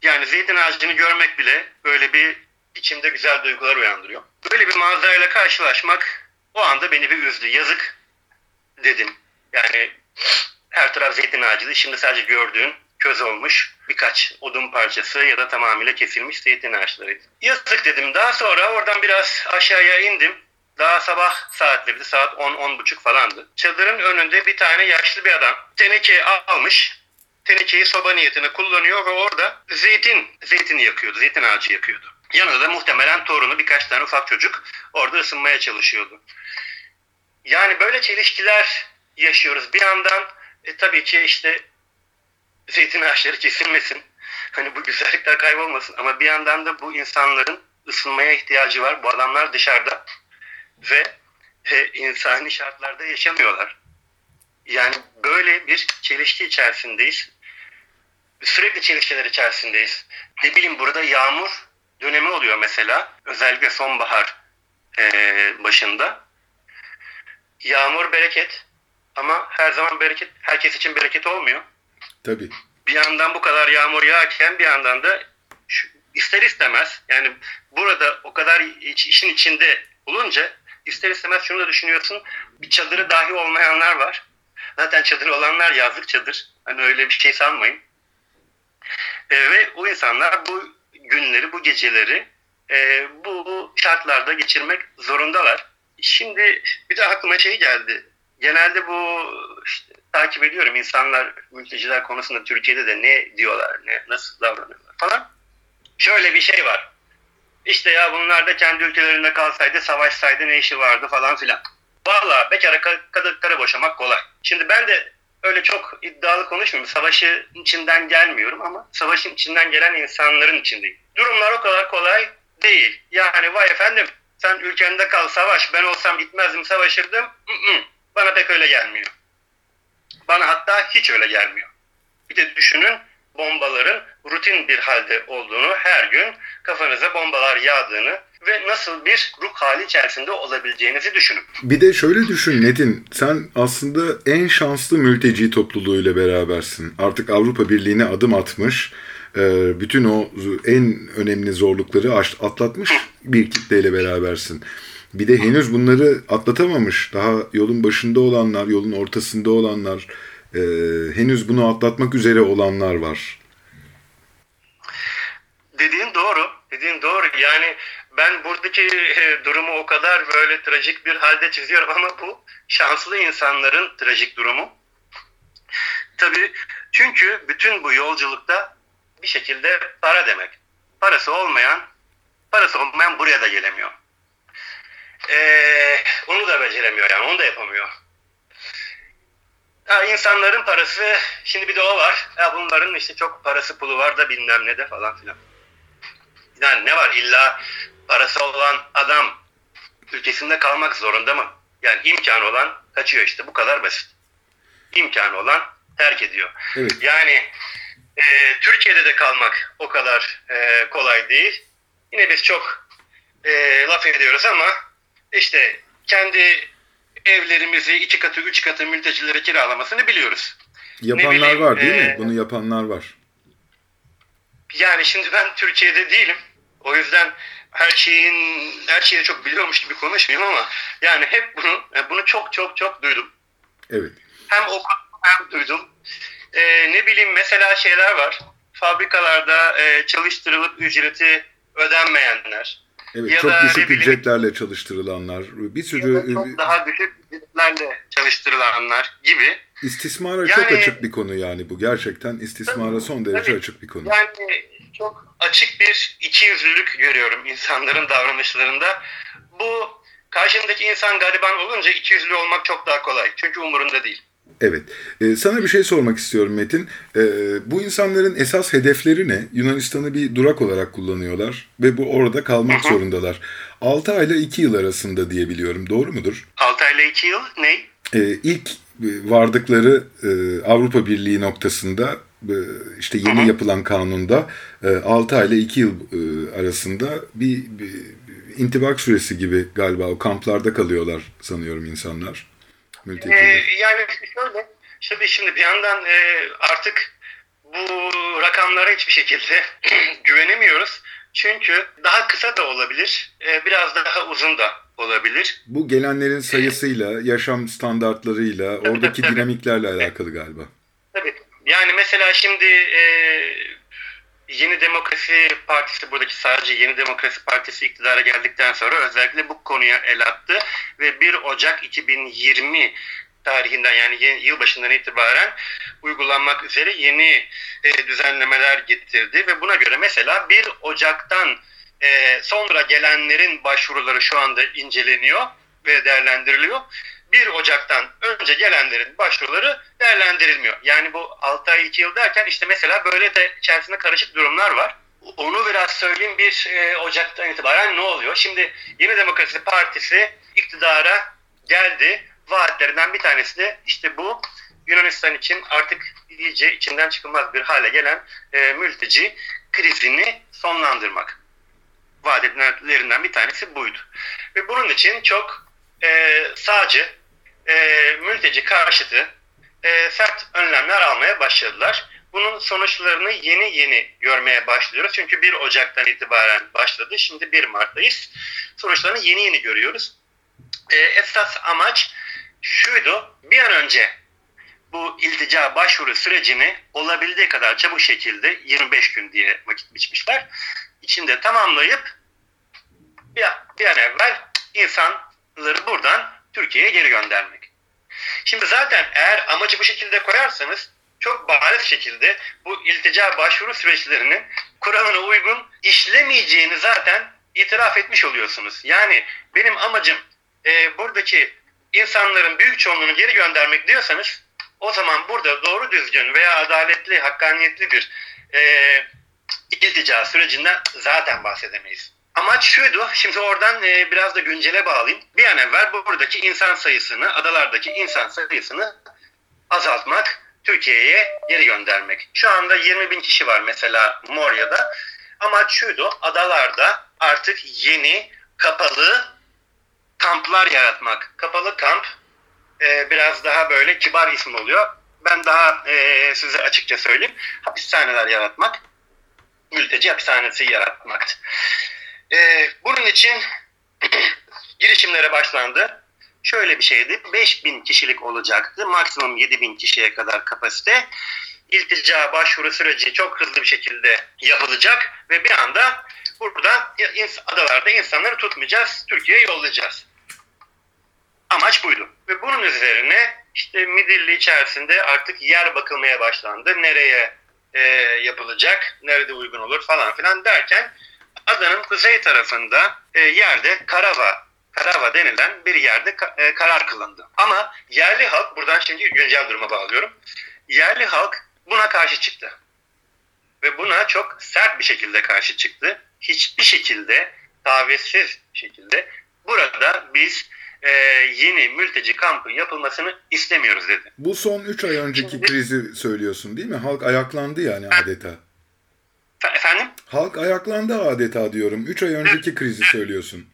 Yani zeytin ağacını görmek bile böyle bir içimde güzel duygular uyandırıyor. Böyle bir manzarayla karşılaşmak o anda beni bir üzdü. Yazık dedim. Yani her taraf zeytin ağacıydı. Şimdi sadece gördüğün köz olmuş birkaç odun parçası ya da tamamıyla kesilmiş zeytin ağaçlarıydı. Yazık dedim. Daha sonra oradan biraz aşağıya indim. Daha sabah saatleriydi. Saat 10-10.30 falandı. Çadırın önünde bir tane yaşlı bir adam teneke almış. Tenekeyi soba niyetine kullanıyor ve orada zeytin, zeytini yakıyordu. Zeytin ağacı yakıyordu. Yanında da muhtemelen torunu birkaç tane ufak çocuk orada ısınmaya çalışıyordu. Yani böyle çelişkiler yaşıyoruz. Bir yandan e, tabii ki işte zeytin ağaçları kesilmesin. Hani bu güzellikler kaybolmasın. Ama bir yandan da bu insanların ısınmaya ihtiyacı var. Bu adamlar dışarıda ve e, insani şartlarda yaşamıyorlar. Yani böyle bir çelişki içerisindeyiz. Sürekli çelişkiler içerisindeyiz. Ne bileyim burada yağmur dönemi oluyor mesela. Özellikle sonbahar e, başında. Yağmur bereket ama her zaman bereket herkes için bereket olmuyor. Tabii. Bir yandan bu kadar yağmur yağarken bir yandan da şu, ister istemez yani burada o kadar iç, işin içinde olunca ister istemez şunu da düşünüyorsun bir çadırı dahi olmayanlar var. Zaten çadır olanlar yazlık çadır. Hani öyle bir şey sanmayın. E, ve o insanlar bu günleri, bu geceleri e, bu şartlarda geçirmek zorundalar. Şimdi bir de aklıma şey geldi. Genelde bu işte, takip ediyorum insanlar mülteciler konusunda Türkiye'de de ne diyorlar, ne nasıl davranıyorlar falan. Şöyle bir şey var. İşte ya bunlar da kendi ülkelerinde kalsaydı, savaşsaydı ne işi vardı falan filan. Valla bekara kara, kara boşamak kolay. Şimdi ben de öyle çok iddialı konuşmuyorum. Savaşın içinden gelmiyorum ama savaşın içinden gelen insanların içindeyim. Durumlar o kadar kolay değil. Yani vay efendim sen ülkende kal savaş ben olsam gitmezdim savaşırdım. Mm-mm. Bana pek öyle gelmiyor. Bana hatta hiç öyle gelmiyor. Bir de düşünün bombaların rutin bir halde olduğunu, her gün kafanıza bombalar yağdığını ve nasıl bir ruh hali içerisinde olabileceğinizi düşünün. Bir de şöyle düşün Netin, sen aslında en şanslı mülteci topluluğuyla berabersin. Artık Avrupa Birliği'ne adım atmış e, bütün o en önemli zorlukları atlatmış bir kitleyle berabersin. Bir de henüz bunları atlatamamış, daha yolun başında olanlar, yolun ortasında olanlar, e, henüz bunu atlatmak üzere olanlar var. Dediğin doğru, dediğin doğru. Yani ben buradaki e, durumu o kadar böyle trajik bir halde çiziyorum ama bu şanslı insanların trajik durumu. Tabii çünkü bütün bu yolculukta bir şekilde para demek. Parası olmayan, parası olmayan buraya da gelemiyor. Ee, onu da beceremiyor yani, onu da yapamıyor. Ha, insanların parası, şimdi bir de o var. Ya bunların işte çok parası pulu var da bilmem ne de falan filan. Yani ne var illa parası olan adam ülkesinde kalmak zorunda mı? Yani imkanı olan kaçıyor işte bu kadar basit. İmkanı olan terk ediyor. Evet. Yani e, Türkiye'de de kalmak o kadar e, kolay değil. Yine biz çok e, laf ediyoruz ama işte kendi evlerimizi iki katı üç katı mültecilere kiralamasını biliyoruz. Yapanlar bileyim, var değil e, mi? Bunu yapanlar var. Yani şimdi ben Türkiye'de değilim. O yüzden her şeyin her şeyi çok biliyormuş gibi konuşmayayım ama yani hep bunu bunu çok çok çok duydum. Evet. Hem okudum hem duydum. Ee, ne bileyim mesela şeyler var. Fabrikalarda e, çalıştırılıp ücreti ödenmeyenler. Evet, ya çok da düşük ücretlerle çalıştırılanlar, bir sürü ya çok daha düşük ücretlerle çalıştırılanlar gibi. İstismara yani, çok açık bir konu yani bu. Gerçekten istismara tabii, son derece tabii. açık bir konu. Yani çok açık bir ikiyüzlülük görüyorum insanların davranışlarında. Bu karşındaki insan gariban olunca ikiyüzlü olmak çok daha kolay. Çünkü umurunda değil. Evet. Ee, sana bir şey sormak istiyorum Metin. Ee, bu insanların esas hedefleri ne? Yunanistan'ı bir durak olarak kullanıyorlar ve bu orada kalmak Hı-hı. zorundalar. 6 ayla 2 yıl arasında diye biliyorum. Doğru mudur? 6 ayla 2 yıl ne? Ee, ilk vardıkları e, Avrupa Birliği noktasında işte yeni yapılan kanunda e, 6 ayla 2 yıl e, arasında bir, bir intibak süresi gibi galiba o kamplarda kalıyorlar sanıyorum insanlar. Ee, yani şöyle, şimdi, şimdi bir yandan e, artık bu rakamlara hiçbir şekilde güvenemiyoruz. Çünkü daha kısa da olabilir, e, biraz daha uzun da olabilir. Bu gelenlerin sayısıyla, yaşam standartlarıyla, tabii, oradaki tabii, dinamiklerle tabii. alakalı galiba. Tabii. Yani mesela şimdi e, Yeni Demokrasi Partisi buradaki sadece Yeni Demokrasi Partisi iktidara geldikten sonra özellikle bu konuya el attı ve 1 Ocak 2020 tarihinden yani yılbaşından itibaren uygulanmak üzere yeni e, düzenlemeler getirdi ve buna göre mesela 1 Ocak'tan e, sonra gelenlerin başvuruları şu anda inceleniyor ve değerlendiriliyor. 1 Ocak'tan önce gelenlerin başvuruları değerlendirilmiyor. Yani bu 6 ay 2 yıl derken işte mesela böyle de içerisinde karışık durumlar var. Onu biraz söyleyeyim 1 e, Ocak'tan itibaren ne oluyor? Şimdi Yeni Demokrasi Partisi iktidara geldi. Vaatlerinden bir tanesi de işte bu Yunanistan için artık iyice içinden çıkılmaz bir hale gelen e, mülteci krizini sonlandırmak. Vaat edilenlerinden bir tanesi buydu. Ve bunun için çok e, sağcı, e, mülteci karşıtı e, sert önlemler almaya başladılar. Bunun sonuçlarını yeni yeni görmeye başlıyoruz. Çünkü 1 Ocak'tan itibaren başladı. Şimdi 1 Mart'tayız. Sonuçlarını yeni yeni görüyoruz. E, esas amaç şuydu. Bir an önce bu iltica başvuru sürecini olabildiği kadar çabuk şekilde 25 gün diye vakit biçmişler. İçinde tamamlayıp bir, bir an evvel insanları buradan Türkiye'ye geri göndermek. Şimdi zaten eğer amacı bu şekilde koyarsanız çok bariz şekilde bu iltica başvuru süreçlerinin Kur'an'a uygun işlemeyeceğini zaten itiraf etmiş oluyorsunuz. Yani benim amacım e, buradaki insanların büyük çoğunluğunu geri göndermek diyorsanız o zaman burada doğru düzgün veya adaletli, hakkaniyetli bir e, iltica sürecinden zaten bahsedemeyiz. Amaç şuydu, şimdi oradan e, biraz da güncele bağlayayım. Bir an evvel buradaki insan sayısını, adalardaki insan sayısını azaltmak, Türkiye'ye geri göndermek. Şu anda 20 bin kişi var mesela Morya'da. Amaç şuydu, adalarda artık yeni, kapalı kamplar yaratmak. Kapalı kamp e, biraz daha böyle kibar isim oluyor. Ben daha e, size açıkça söyleyeyim. Hapishaneler yaratmak mülteci hapishanesi yaratmaktı. E, bunun için girişimlere başlandı. Şöyle bir şeydi. 5000 kişilik olacaktı. Maksimum 7000 kişiye kadar kapasite. İltica başvuru süreci çok hızlı bir şekilde yapılacak ve bir anda burada adalarda insanları tutmayacağız, Türkiye'ye yollayacağız. Amaç buydu. Ve bunun üzerine işte Midilli içerisinde artık yer bakılmaya başlandı. Nereye e, yapılacak, nerede uygun olur falan filan derken adanın kuzey tarafında e, yerde Karava, Karava denilen bir yerde e, karar kılındı. Ama yerli halk, buradan şimdi güncel duruma bağlıyorum. Yerli halk buna karşı çıktı. Ve buna çok sert bir şekilde karşı çıktı. Hiçbir şekilde, tavizsiz şekilde burada biz e, yeni mülteci kampı yapılmasını istemiyoruz dedi. Bu son 3 ay önceki krizi söylüyorsun değil mi? Halk ayaklandı yani adeta. Efendim? Halk ayaklandı adeta diyorum. 3 ay önceki krizi söylüyorsun.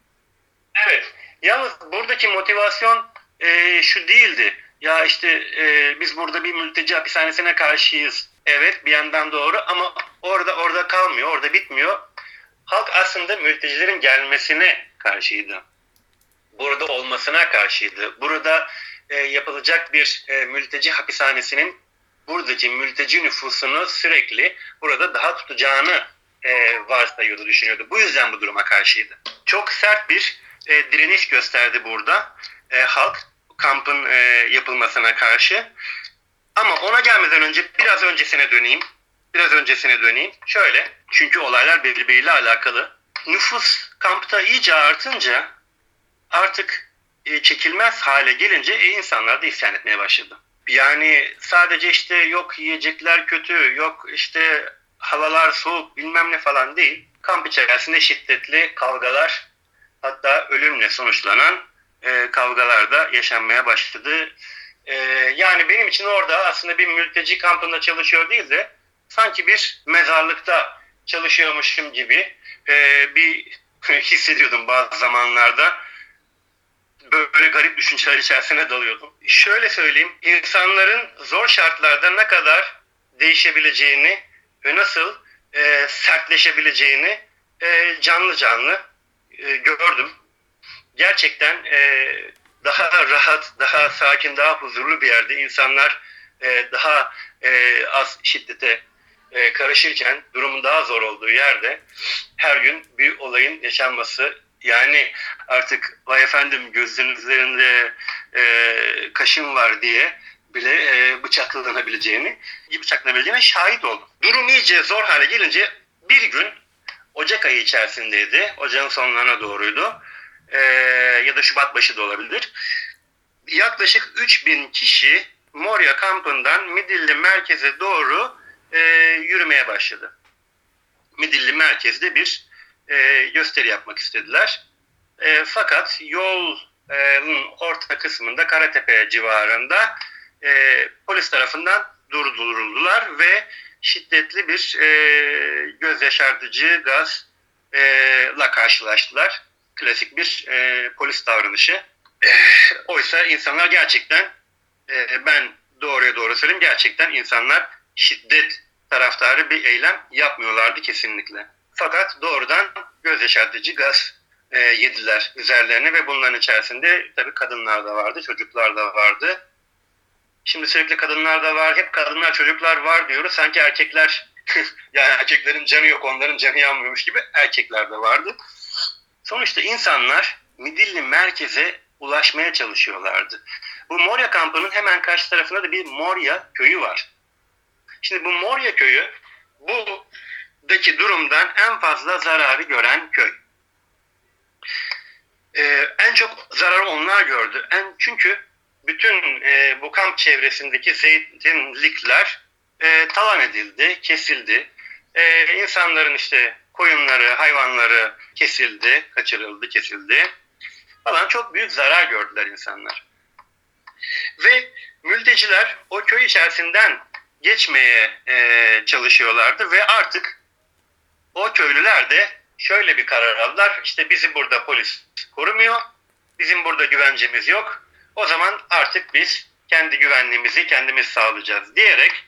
Evet. Yalnız buradaki motivasyon e, şu değildi. Ya işte e, biz burada bir mülteci hapishanesine karşıyız. Evet bir yandan doğru ama orada orada kalmıyor, orada bitmiyor. Halk aslında mültecilerin gelmesine karşıydı burada olmasına karşıydı. Burada e, yapılacak bir e, mülteci hapishanesinin buradaki mülteci nüfusunu sürekli burada daha tutacağını e, varsayıyordu, düşünüyordu. Bu yüzden bu duruma karşıydı. Çok sert bir e, direniş gösterdi burada e, halk kampın e, yapılmasına karşı. Ama ona gelmeden önce biraz öncesine döneyim. Biraz öncesine döneyim. Şöyle, çünkü olaylar birbiriyle alakalı. Nüfus kampta iyice artınca artık e, çekilmez hale gelince e, insanlar da isyan etmeye başladı. Yani sadece işte yok yiyecekler kötü, yok işte havalar soğuk bilmem ne falan değil. Kamp içerisinde şiddetli kavgalar hatta ölümle sonuçlanan e, kavgalar da yaşanmaya başladı. E, yani benim için orada aslında bir mülteci kampında çalışıyor değil de sanki bir mezarlıkta çalışıyormuşum gibi e, bir hissediyordum bazı zamanlarda böyle garip düşünceler içerisine dalıyordum. Şöyle söyleyeyim, insanların zor şartlarda ne kadar değişebileceğini ve nasıl e, sertleşebileceğini e, canlı canlı e, gördüm. Gerçekten e, daha rahat, daha sakin, daha huzurlu bir yerde insanlar e, daha e, az şiddete e, karışırken durumun daha zor olduğu yerde her gün bir olayın yaşanması yani artık vay efendim gözünün üzerinde e, kaşın var diye bile e, bıçaklanabileceğini, bıçaklanabileceğine şahit oldum. Durum iyice zor hale gelince bir gün Ocak ayı içerisindeydi. Ocağın sonlarına doğruydu. E, ya da Şubat başı da olabilir. Yaklaşık 3000 kişi Moria kampından Midilli merkeze doğru e, yürümeye başladı. Midilli merkezde bir e, gösteri yapmak istediler. E, fakat yolun orta kısmında Karatepe civarında e, polis tarafından durduruldular ve şiddetli bir e, göz yaşartıcı gazla e, karşılaştılar. Klasik bir e, polis davranışı. E, oysa insanlar gerçekten e, ben doğruya doğru söyleyeyim gerçekten insanlar şiddet taraftarı bir eylem yapmıyorlardı kesinlikle. Fakat doğrudan göz yaşartıcı gaz e, yediler üzerlerine ve bunların içerisinde tabii kadınlar da vardı, çocuklar da vardı. Şimdi sürekli kadınlar da var, hep kadınlar çocuklar var diyoruz. Sanki erkekler, yani erkeklerin canı yok, onların canı yanmıyormuş gibi erkekler de vardı. Sonuçta insanlar Midilli merkeze ulaşmaya çalışıyorlardı. Bu Moria kampının hemen karşı tarafında da bir Moria köyü var. Şimdi bu Moria köyü bu daki durumdan en fazla zararı gören köy. Ee, en çok zararı onlar gördü. En çünkü bütün e, bu kamp çevresindeki zeytinlikler e, talan edildi, kesildi. E, insanların işte koyunları, hayvanları kesildi, kaçırıldı, kesildi falan çok büyük zarar gördüler insanlar. Ve mülteciler o köy içerisinden geçmeye e, çalışıyorlardı ve artık o köylüler de şöyle bir karar aldılar. İşte bizi burada polis korumuyor. Bizim burada güvencemiz yok. O zaman artık biz kendi güvenliğimizi kendimiz sağlayacağız diyerek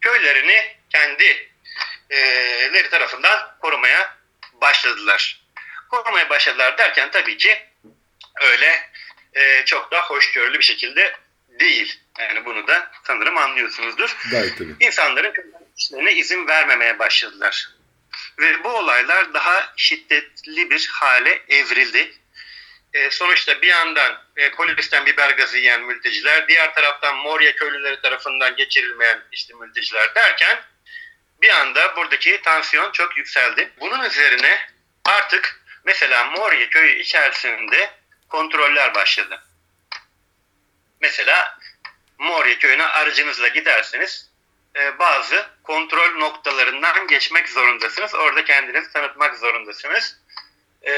köylerini kendi leri tarafından korumaya başladılar. Korumaya başladılar derken tabii ki öyle e, çok da hoşgörülü bir şekilde değil. Yani bunu da sanırım anlıyorsunuzdur. Gayet tabii. İnsanların işlerine izin vermemeye başladılar. Ve bu olaylar daha şiddetli bir hale evrildi. E, sonuçta bir yandan e, polisten biber gazı yiyen mülteciler, diğer taraftan Moria köylüleri tarafından geçirilmeyen işte mülteciler derken bir anda buradaki tansiyon çok yükseldi. Bunun üzerine artık mesela Moria köyü içerisinde kontroller başladı. Mesela Moria köyüne aracınızla giderseniz e, bazı kontrol noktalarından geçmek zorundasınız. Orada kendinizi tanıtmak zorundasınız. E,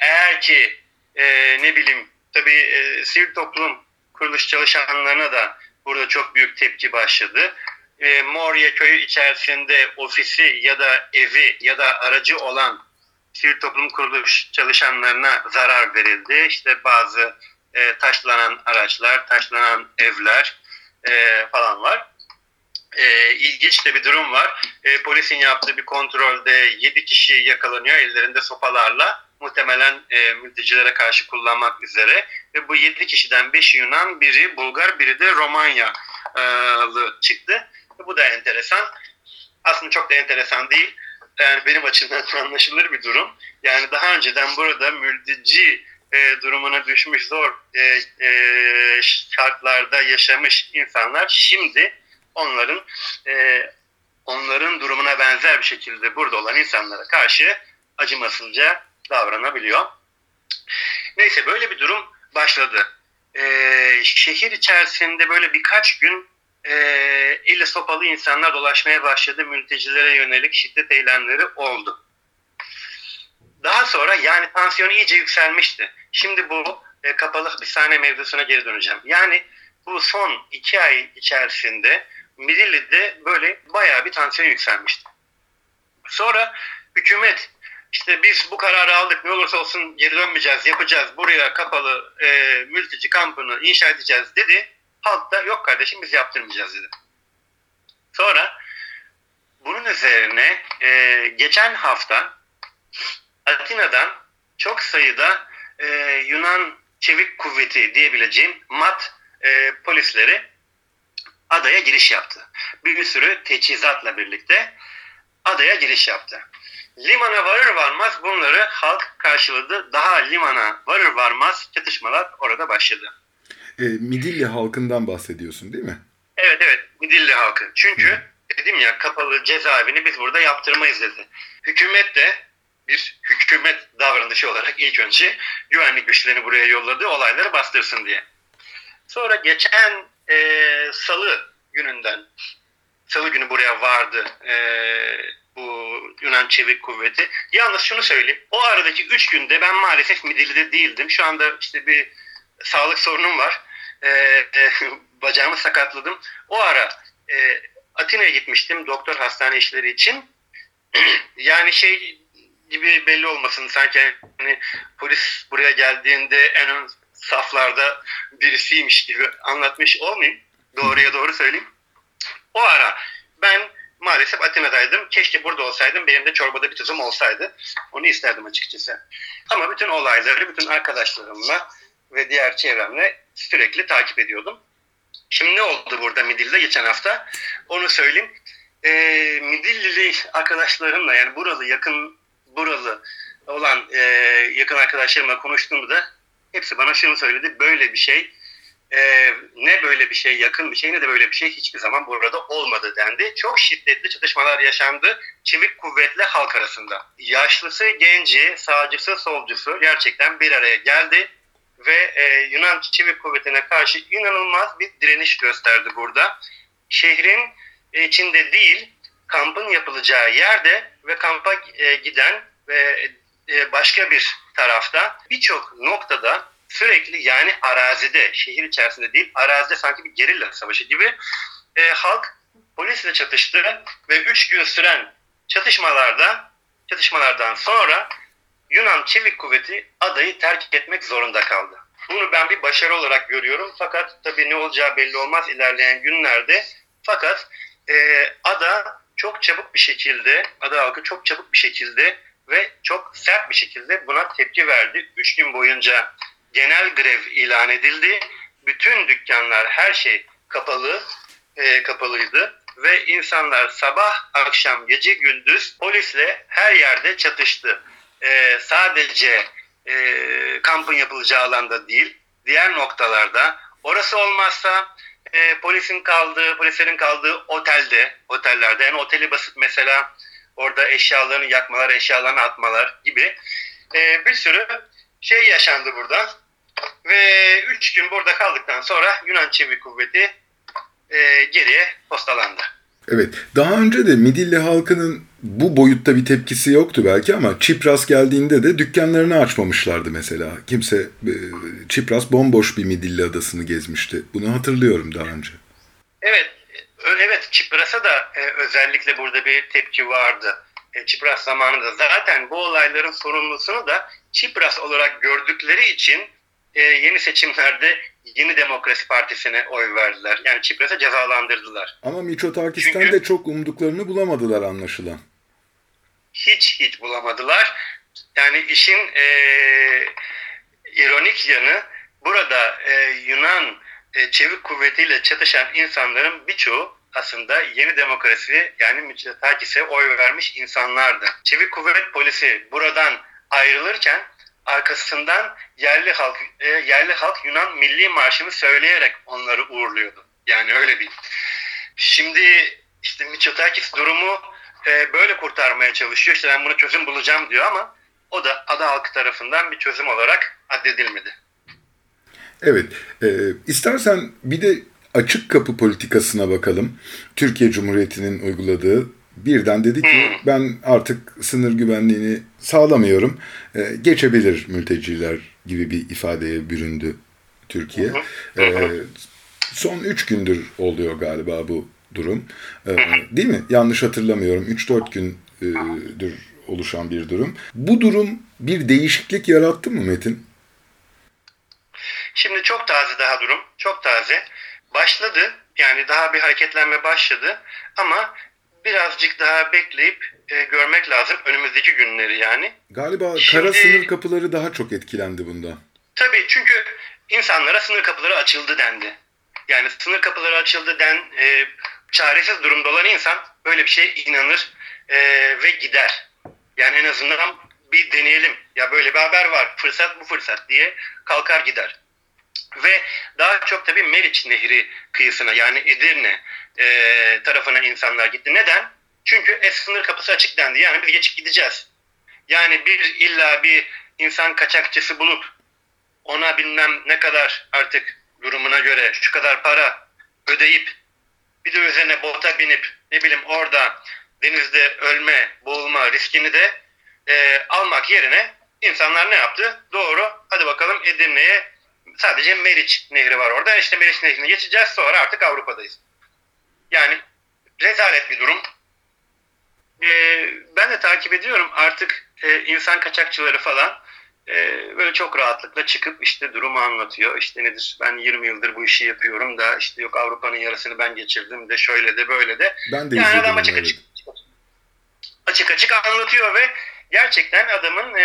eğer ki e, ne bileyim tabii e, sivil toplum kuruluş çalışanlarına da burada çok büyük tepki başladı. E, Moria köyü içerisinde ofisi ya da evi ya da aracı olan sivil toplum kuruluş çalışanlarına zarar verildi. İşte bazı e, taşlanan araçlar, taşlanan evler e, falan var. E, ilginç de bir durum var. E, polisin yaptığı bir kontrolde 7 kişi yakalanıyor ellerinde sopalarla. Muhtemelen e, mültecilere karşı kullanmak üzere. Ve bu 7 kişiden 5'i Yunan, biri Bulgar, biri de Romanyalı çıktı. Ve bu da enteresan. Aslında çok da enteresan değil. Yani benim açımdan anlaşılır bir durum. Yani daha önceden burada mülteci e, durumuna düşmüş zor e, e, şartlarda yaşamış insanlar şimdi onların e, onların durumuna benzer bir şekilde burada olan insanlara karşı acımasızca davranabiliyor. Neyse böyle bir durum başladı. E, şehir içerisinde böyle birkaç gün e, eli sopalı insanlar dolaşmaya başladı. Mültecilere yönelik şiddet eylemleri oldu. Daha sonra yani tansiyon iyice yükselmişti. Şimdi bu e, kapalı hapishane mevzusuna geri döneceğim. Yani bu son iki ay içerisinde Midilli'de böyle bayağı bir tansiyon yükselmişti. Sonra hükümet işte biz bu kararı aldık ne olursa olsun geri dönmeyeceğiz, yapacağız, buraya kapalı e, mülteci kampını inşa edeceğiz dedi. Halk da yok kardeşim biz yaptırmayacağız dedi. Sonra bunun üzerine e, geçen hafta Atina'dan çok sayıda e, Yunan Çevik Kuvveti diyebileceğim MAT e, polisleri adaya giriş yaptı. Bir sürü teçhizatla birlikte adaya giriş yaptı. Limana varır varmaz bunları halk karşıladı. Daha limana varır varmaz çatışmalar orada başladı. E, Midilli halkından bahsediyorsun değil mi? Evet evet Midilli halkı. Çünkü Hı. dedim ya kapalı cezaevini biz burada yaptırmayız dedi. Hükümet de bir hükümet davranışı olarak ilk önce güvenlik güçlerini buraya yolladı olayları bastırsın diye. Sonra geçen e, salı gününden salı günü buraya vardı e, bu Yunan Çevik Kuvveti. Yalnız şunu söyleyeyim. O aradaki 3 günde ben maalesef Midilli'de değildim. Şu anda işte bir sağlık sorunum var. E, e, bacağımı sakatladım. O ara e, Atina'ya gitmiştim doktor hastane işleri için. yani şey gibi belli olmasın sanki hani polis buraya geldiğinde en ön saflarda birisiymiş gibi anlatmış olmayayım. Doğruya doğru söyleyeyim. O ara ben maalesef Atina'daydım. Keşke burada olsaydım. Benim de çorbada bir tuzum olsaydı. Onu isterdim açıkçası. Ama bütün olayları bütün arkadaşlarımla ve diğer çevremle sürekli takip ediyordum. Şimdi ne oldu burada Midilli'de geçen hafta? Onu söyleyeyim. E, Midillili arkadaşlarımla yani buralı yakın buralı olan e, yakın arkadaşlarımla konuştuğumda hepsi bana şunu söyledi. Böyle bir şey e, ne böyle bir şey yakın bir şey ne de böyle bir şey hiçbir zaman burada olmadı dendi. Çok şiddetli çatışmalar yaşandı çevik kuvvetle halk arasında. Yaşlısı, genci, sağcısı, solcusu gerçekten bir araya geldi ve e, Yunan çevik kuvvetine karşı inanılmaz bir direniş gösterdi burada. Şehrin içinde değil, kampın yapılacağı yerde ve kampa e, giden ve e, başka bir tarafta birçok noktada sürekli yani arazide, şehir içerisinde değil, arazide sanki bir gerilla savaşı gibi e, halk polisle çatıştı ve 3 gün süren çatışmalarda çatışmalardan sonra Yunan Çevik Kuvveti adayı terk etmek zorunda kaldı. Bunu ben bir başarı olarak görüyorum fakat tabii ne olacağı belli olmaz ilerleyen günlerde. Fakat e, ada çok çabuk bir şekilde, ada halkı çok çabuk bir şekilde ve çok sert bir şekilde buna tepki verdi. Üç gün boyunca genel grev ilan edildi. Bütün dükkanlar, her şey kapalı, e, kapalıydı ve insanlar sabah, akşam, gece, gündüz polisle her yerde çatıştı. E, sadece e, kampın yapılacağı alanda değil, diğer noktalarda. Orası olmazsa e, polisin kaldığı, polislerin kaldığı otelde, otellerde yani oteli basıp mesela orada eşyalarını yakmalar, eşyalarını atmalar gibi e, bir sürü şey yaşandı burada. Ve üç gün burada kaldıktan sonra Yunan Çevik Kuvveti e, geriye postalandı. Evet. Daha önce de Midilli halkının bu boyutta bir tepkisi yoktu belki ama Çipras geldiğinde de dükkanlarını açmamışlardı mesela. Kimse e, Çipras bomboş bir Midilli adasını gezmişti. Bunu hatırlıyorum daha önce. Evet. Evet Çipras'a da e, özellikle burada bir tepki vardı. E, Çipras zamanında zaten bu olayların sorumlusunu da Çipras olarak gördükleri için e, yeni seçimlerde Yeni Demokrasi Partisi'ne oy verdiler. Yani Çipras'a cezalandırdılar. Ama Miçotakis'ten Çünkü, de çok umduklarını bulamadılar anlaşılan. Hiç hiç bulamadılar. Yani işin e, ironik yanı burada e, Yunan e, çevik kuvvetiyle çatışan insanların birçoğu aslında yeni demokrasi yani Miçotakis'e oy vermiş insanlardı. Çevik kuvvet polisi buradan ayrılırken arkasından yerli halk e, yerli halk Yunan Milli Marşı'nı söyleyerek onları uğurluyordu. Yani öyle bir. Şimdi işte Mitsotakis durumu e, böyle kurtarmaya çalışıyor. İşte ben bunu çözüm bulacağım diyor ama o da ada halkı tarafından bir çözüm olarak addedilmedi. Evet. E, istersen bir de açık kapı politikasına bakalım. Türkiye Cumhuriyeti'nin uyguladığı birden dedi ki hmm. ben artık sınır güvenliğini sağlamıyorum. Ee, geçebilir mülteciler gibi bir ifadeye büründü Türkiye. Ee, son 3 gündür oluyor galiba bu durum. Ee, değil mi? Yanlış hatırlamıyorum. 3-4 gündür oluşan bir durum. Bu durum bir değişiklik yarattı mı Metin? Şimdi çok taze daha durum. Çok taze. Başladı. Yani daha bir hareketlenme başladı. Ama birazcık daha bekleyip e, görmek lazım önümüzdeki günleri yani. Galiba Şimdi, kara sınır kapıları daha çok etkilendi bundan. Tabii çünkü insanlara sınır kapıları açıldı dendi. Yani sınır kapıları açıldı den e, çaresiz durumda olan insan böyle bir şeye inanır e, ve gider. Yani en azından bir deneyelim. Ya böyle bir haber var. Fırsat bu fırsat diye kalkar gider. Ve daha çok tabii Meriç Nehri kıyısına yani Edirne e, tarafına insanlar gitti. Neden? Çünkü es sınır kapısı açık dendi. Yani biz geçip gideceğiz. Yani bir illa bir insan kaçakçısı bulup ona bilmem ne kadar artık durumuna göre şu kadar para ödeyip bir de üzerine bota binip ne bileyim orada denizde ölme, boğulma riskini de e, almak yerine insanlar ne yaptı? Doğru hadi bakalım Edirne'ye sadece Meriç Nehri var orada. İşte Meriç Nehri'ni geçeceğiz sonra artık Avrupa'dayız. Yani rezalet bir durum. Ee, ben de takip ediyorum artık e, insan kaçakçıları falan e, böyle çok rahatlıkla çıkıp işte durumu anlatıyor. İşte nedir ben 20 yıldır bu işi yapıyorum da işte yok Avrupa'nın yarısını ben geçirdim de şöyle de böyle de. Ben de yani adam açık açık, açık açık anlatıyor ve gerçekten adamın e,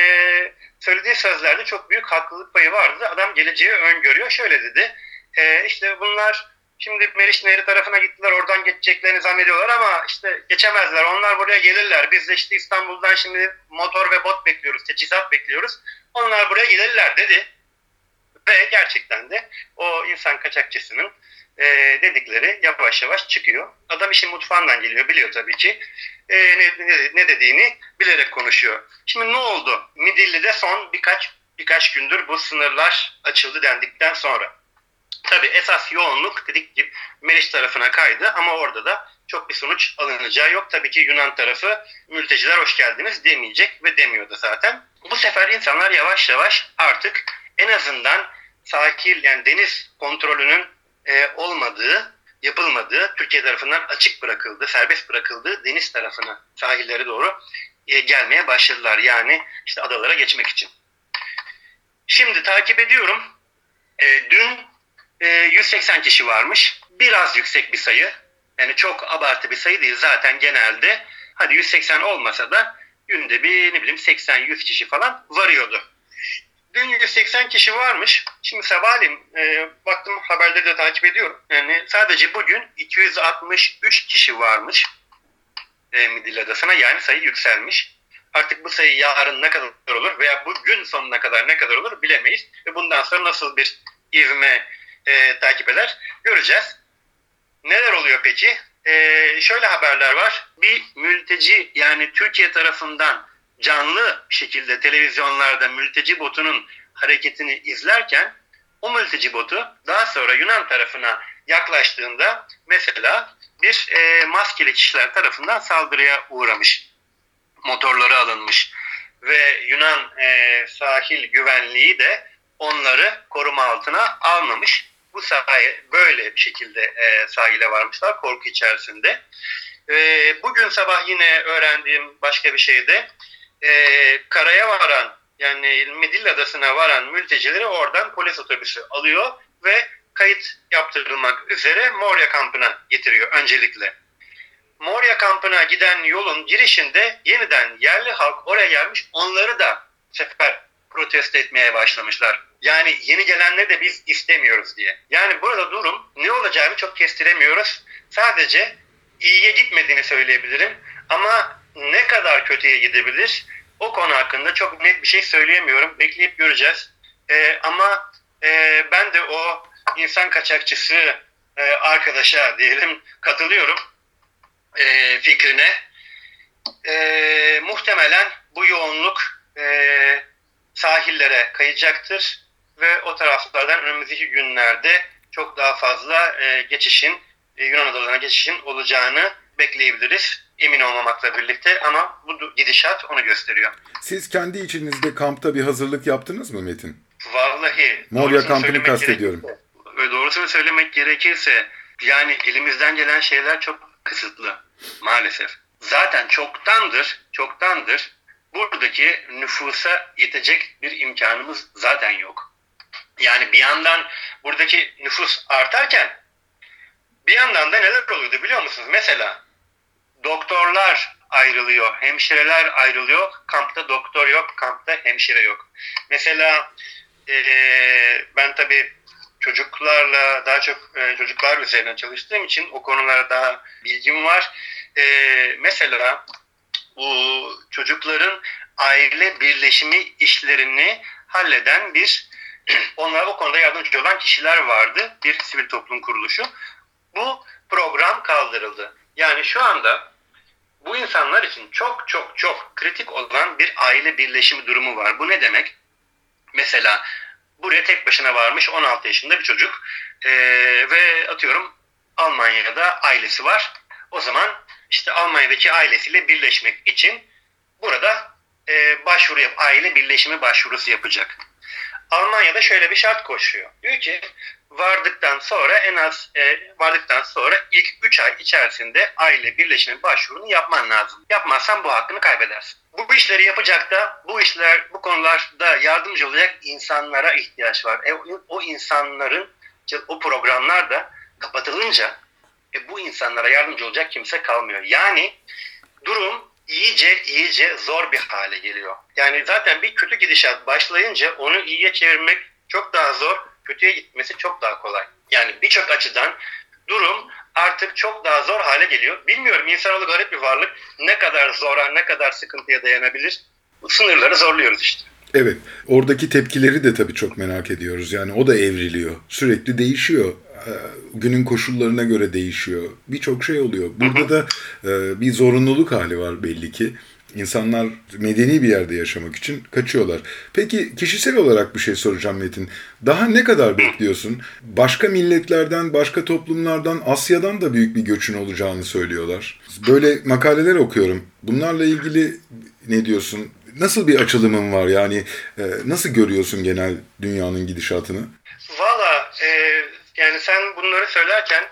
söylediği sözlerde çok büyük haklılık payı vardı. Adam geleceği öngörüyor. Şöyle dedi. E, işte bunlar Şimdi Meriç Nehri tarafına gittiler oradan geçeceklerini zannediyorlar ama işte geçemezler. Onlar buraya gelirler. Biz de işte İstanbul'dan şimdi motor ve bot bekliyoruz, teçhizat bekliyoruz. Onlar buraya gelirler dedi. Ve gerçekten de o insan kaçakçısının e, dedikleri yavaş yavaş çıkıyor. Adam işin mutfağından geliyor biliyor tabii ki. E, ne, ne, ne dediğini bilerek konuşuyor. Şimdi ne oldu? Midilli'de son birkaç birkaç gündür bu sınırlar açıldı dendikten sonra. Tabii esas yoğunluk dedik gibi Meriç tarafına kaydı ama orada da çok bir sonuç alınacağı yok. Tabii ki Yunan tarafı mülteciler hoş geldiniz demeyecek ve demiyordu zaten. Bu sefer insanlar yavaş yavaş artık en azından sahil yani deniz kontrolünün e, olmadığı, yapılmadığı, Türkiye tarafından açık bırakıldı, serbest bırakıldığı deniz tarafına, sahillere doğru e, gelmeye başladılar. Yani işte adalara geçmek için. Şimdi takip ediyorum. E, dün 180 ee, kişi varmış. Biraz yüksek bir sayı. Yani çok abartı bir sayı değil zaten genelde. Hadi 180 olmasa da günde bir ne bileyim 80-100 kişi falan varıyordu. Dün 180 kişi varmış. Şimdi sabahleyin e, baktım haberleri de takip ediyorum. Yani sadece bugün 263 kişi varmış e, Midilli Adası'na. Yani sayı yükselmiş. Artık bu sayı yarın ne kadar olur veya bugün sonuna kadar ne kadar olur bilemeyiz. Ve bundan sonra nasıl bir ivme e, takip eder göreceğiz. Neler oluyor peki? E, şöyle haberler var. Bir mülteci yani Türkiye tarafından canlı şekilde televizyonlarda mülteci botunun hareketini izlerken o mülteci botu daha sonra Yunan tarafına yaklaştığında mesela bir e, maskeli kişiler tarafından saldırıya uğramış. Motorları alınmış ve Yunan e, sahil güvenliği de onları koruma altına almamış. Bu sahi böyle bir şekilde e, sahile varmışlar korku içerisinde. E, bugün sabah yine öğrendiğim başka bir şey de e, karaya varan yani Midilli Adası'na varan mültecileri oradan polis otobüsü alıyor ve kayıt yaptırılmak üzere Moria kampına getiriyor öncelikle. Moria kampına giden yolun girişinde yeniden yerli halk oraya gelmiş onları da sefer protesto etmeye başlamışlar. Yani yeni gelenleri de biz istemiyoruz diye. Yani burada durum ne olacağını çok kestiremiyoruz. Sadece iyiye gitmediğini söyleyebilirim. Ama ne kadar kötüye gidebilir o konu hakkında çok net bir şey söyleyemiyorum. Bekleyip göreceğiz. Ee, ama e, ben de o insan kaçakçısı e, arkadaşa diyelim katılıyorum e, fikrine. E, muhtemelen bu yoğunluk e, sahillere kayacaktır ve o taraflardan önümüzdeki günlerde çok daha fazla e, geçişin e, Yunan adalarına geçişin olacağını bekleyebiliriz. Emin olmamakla birlikte ama bu gidişat onu gösteriyor. Siz kendi içinizde kampta bir hazırlık yaptınız mı Metin? Vallahi. Moria kampını kastediyorum. Gerekirse, doğrusunu söylemek gerekirse yani elimizden gelen şeyler çok kısıtlı maalesef. Zaten çoktandır, çoktandır buradaki nüfusa yetecek bir imkanımız zaten yok. Yani bir yandan buradaki nüfus artarken bir yandan da neler oluyordu biliyor musunuz? Mesela doktorlar ayrılıyor, hemşireler ayrılıyor. Kampta doktor yok, kampta hemşire yok. Mesela ee, ben tabii çocuklarla daha çok e, çocuklar üzerine çalıştığım için o konulara daha bilgim var. E, mesela bu çocukların aile birleşimi işlerini halleden bir onlara o konuda yardımcı olan kişiler vardı. Bir sivil toplum kuruluşu. Bu program kaldırıldı. Yani şu anda bu insanlar için çok çok çok kritik olan bir aile birleşimi durumu var. Bu ne demek? Mesela buraya tek başına varmış 16 yaşında bir çocuk ee, ve atıyorum Almanya'da ailesi var. O zaman işte Almanya'daki ailesiyle birleşmek için burada e, başvuru yap, aile birleşimi başvurusu yapacak. Almanya'da şöyle bir şart koşuyor. Diyor ki vardıktan sonra en az e, vardıktan sonra ilk 3 ay içerisinde aile birleşimi başvurunu yapman lazım. Yapmazsan bu hakkını kaybedersin. Bu işleri yapacak da bu işler bu konularda yardımcı olacak insanlara ihtiyaç var. E, o insanların o programlar da kapatılınca e, bu insanlara yardımcı olacak kimse kalmıyor. Yani durum iyice iyice zor bir hale geliyor. Yani zaten bir kötü gidişat başlayınca onu iyiye çevirmek çok daha zor, kötüye gitmesi çok daha kolay. Yani birçok açıdan durum artık çok daha zor hale geliyor. Bilmiyorum insanoğlu garip bir varlık. Ne kadar zora, ne kadar sıkıntıya dayanabilir? Bu sınırları zorluyoruz işte. Evet. Oradaki tepkileri de tabii çok merak ediyoruz. Yani o da evriliyor. Sürekli değişiyor. Ee, günün koşullarına göre değişiyor. Birçok şey oluyor. Burada da e, bir zorunluluk hali var belli ki. İnsanlar medeni bir yerde yaşamak için kaçıyorlar. Peki kişisel olarak bir şey soracağım Metin. Daha ne kadar bekliyorsun? Başka milletlerden, başka toplumlardan, Asya'dan da büyük bir göçün olacağını söylüyorlar. Böyle makaleler okuyorum. Bunlarla ilgili ne diyorsun? Nasıl bir açılımın var? Yani e, nasıl görüyorsun genel dünyanın gidişatını? Valla e, yani sen bunları söylerken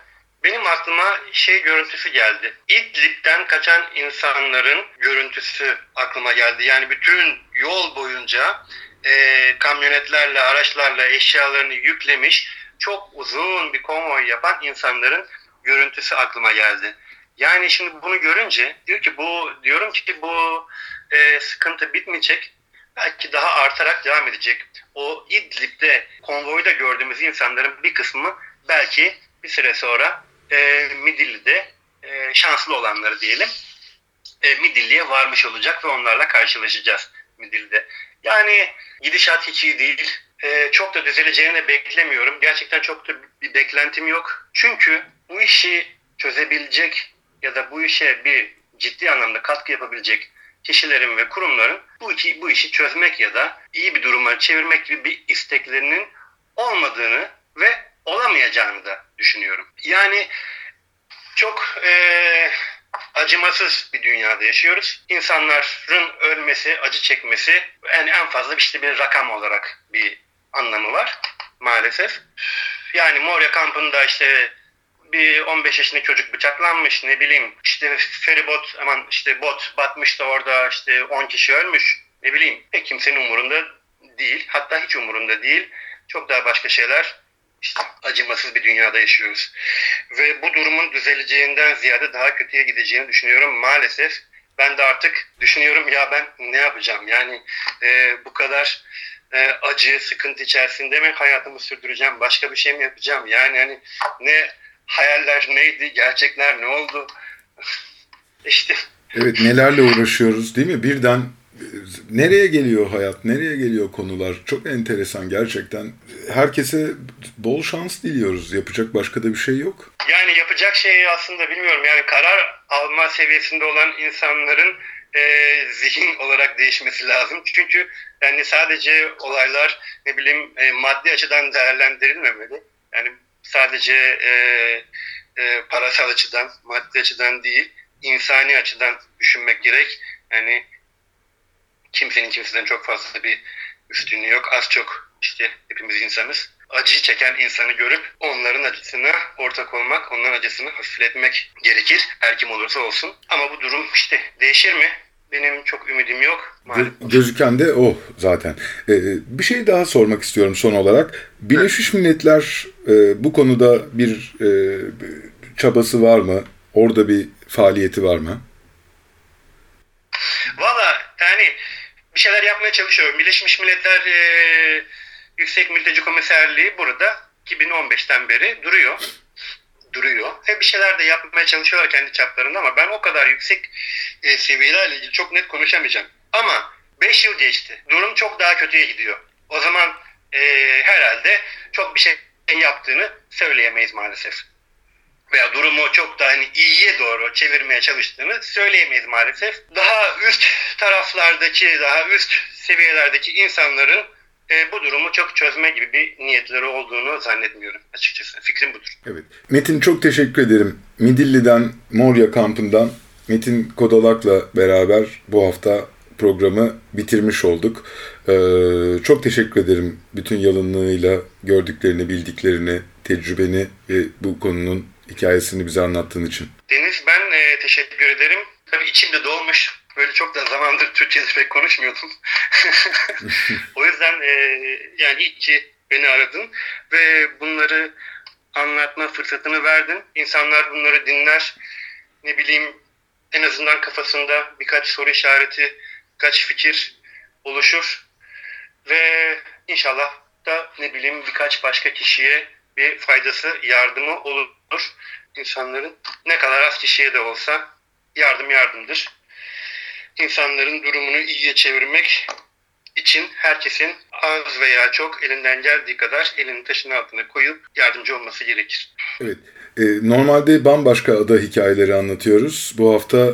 benim aklıma şey görüntüsü geldi. İdlib'den kaçan insanların görüntüsü aklıma geldi. Yani bütün yol boyunca e, kamyonetlerle, araçlarla eşyalarını yüklemiş çok uzun bir konvoy yapan insanların görüntüsü aklıma geldi. Yani şimdi bunu görünce diyor ki bu diyorum ki bu e, sıkıntı bitmeyecek. Belki daha artarak devam edecek. O İdlib'de konvoyda gördüğümüz insanların bir kısmı belki bir süre sonra e, Midilli'de e, şanslı olanları diyelim e, Midilli'ye varmış olacak ve onlarla karşılaşacağız Midilli'de. Yani gidişat hiç iyi değil. E, çok da düzeleceğini de beklemiyorum. Gerçekten çok da bir beklentim yok. Çünkü bu işi çözebilecek ya da bu işe bir ciddi anlamda katkı yapabilecek kişilerin ve kurumların bu işi, bu işi çözmek ya da iyi bir duruma çevirmek gibi bir isteklerinin olmadığını ve olamayacağını da düşünüyorum. Yani çok e, acımasız bir dünyada yaşıyoruz. İnsanların ölmesi, acı çekmesi en, en fazla işte bir rakam olarak bir anlamı var maalesef. Yani Moria kampında işte bir 15 yaşında çocuk bıçaklanmış ne bileyim işte feribot aman işte bot batmış da orada işte 10 kişi ölmüş ne bileyim. Pek kimsenin umurunda değil hatta hiç umurunda değil. Çok daha başka şeyler işte acımasız bir dünyada yaşıyoruz. Ve bu durumun düzeleceğinden ziyade daha kötüye gideceğini düşünüyorum maalesef. Ben de artık düşünüyorum ya ben ne yapacağım? Yani e, bu kadar e, acı sıkıntı içerisinde mi hayatımı sürdüreceğim? Başka bir şey mi yapacağım? Yani hani ne hayaller neydi, gerçekler ne oldu? işte. Evet nelerle uğraşıyoruz değil mi? Birden nereye geliyor hayat, nereye geliyor konular? Çok enteresan gerçekten. Herkese bol şans diliyoruz. Yapacak başka da bir şey yok. Yani yapacak şey aslında bilmiyorum. Yani karar alma seviyesinde olan insanların e, zihin olarak değişmesi lazım. Çünkü yani sadece olaylar ne bileyim e, maddi açıdan değerlendirilmemeli. Yani sadece e, e, parasal açıdan, maddi açıdan değil, insani açıdan düşünmek gerek. Yani kimsenin kimseden çok fazla bir üstünlüğü yok. Az çok işte hepimiz insanız. Acıyı çeken insanı görüp onların acısına ortak olmak, onların acısını hafifletmek gerekir. Her kim olursa olsun. Ama bu durum işte değişir mi? Benim çok ümidim yok. Maalesef. Gözüken de o zaten. Ee, bir şey daha sormak istiyorum son olarak. Birleşmiş Milletler e, bu konuda bir e, çabası var mı? Orada bir faaliyeti var mı? Valla yani bir şeyler yapmaya çalışıyor. Birleşmiş Milletler e, Yüksek Mülteci Komiserliği burada 2015'ten beri duruyor duruyor. Ve bir şeyler de yapmaya çalışıyorlar kendi çaplarında ama ben o kadar yüksek e, seviyelerle ilgili çok net konuşamayacağım. Ama 5 yıl geçti. Durum çok daha kötüye gidiyor. O zaman e, herhalde çok bir şey yaptığını söyleyemeyiz maalesef. Veya durumu çok daha hani iyiye doğru çevirmeye çalıştığını söyleyemeyiz maalesef. Daha üst taraflardaki, daha üst seviyelerdeki insanların e, bu durumu çok çözme gibi bir niyetleri olduğunu zannetmiyorum açıkçası. Fikrim budur. Evet. Metin çok teşekkür ederim. Midilli'den, Moria kampından Metin Kodalak'la beraber bu hafta programı bitirmiş olduk. Ee, çok teşekkür ederim bütün yalınlığıyla gördüklerini, bildiklerini, tecrübeni ve bu konunun hikayesini bize anlattığın için. Deniz ben e, teşekkür ederim. Tabii içimde dolmuş böyle çok da zamandır Türkçe'de pek konuşmuyordum. o yüzden e, yani iyi ki beni aradın ve bunları anlatma fırsatını verdin. İnsanlar bunları dinler. Ne bileyim en azından kafasında birkaç soru işareti, birkaç fikir oluşur. Ve inşallah da ne bileyim birkaç başka kişiye bir faydası, yardımı olur. İnsanların ne kadar az kişiye de olsa yardım yardımdır insanların durumunu iyiye çevirmek için herkesin az veya çok elinden geldiği kadar elini taşın altına koyup yardımcı olması gerekir. Evet. E, normalde bambaşka ada hikayeleri anlatıyoruz. Bu hafta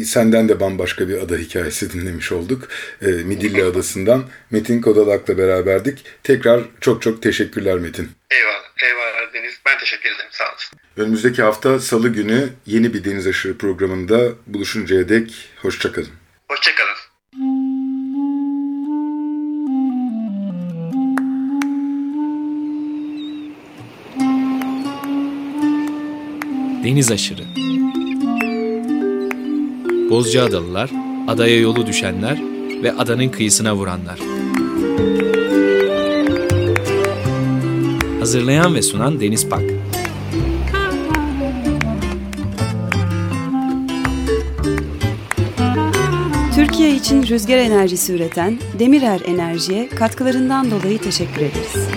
e, senden de bambaşka bir ada hikayesi dinlemiş olduk. E, Midilli Adası'ndan Metin Kodalak'la beraberdik. Tekrar çok çok teşekkürler Metin. Eyvallah, eyvallah Deniz. Ben teşekkür ederim. Sağ olasın. Önümüzdeki hafta Salı günü yeni bir Deniz Aşırı programında buluşuncaya dek hoşçakalın. Hoşçakalın. deniz aşırı. Bozcaadalılar, adaya yolu düşenler ve adanın kıyısına vuranlar. Hazırlayan ve sunan Deniz Pak. Türkiye için rüzgar enerjisi üreten Demirer Enerji'ye katkılarından dolayı teşekkür ederiz.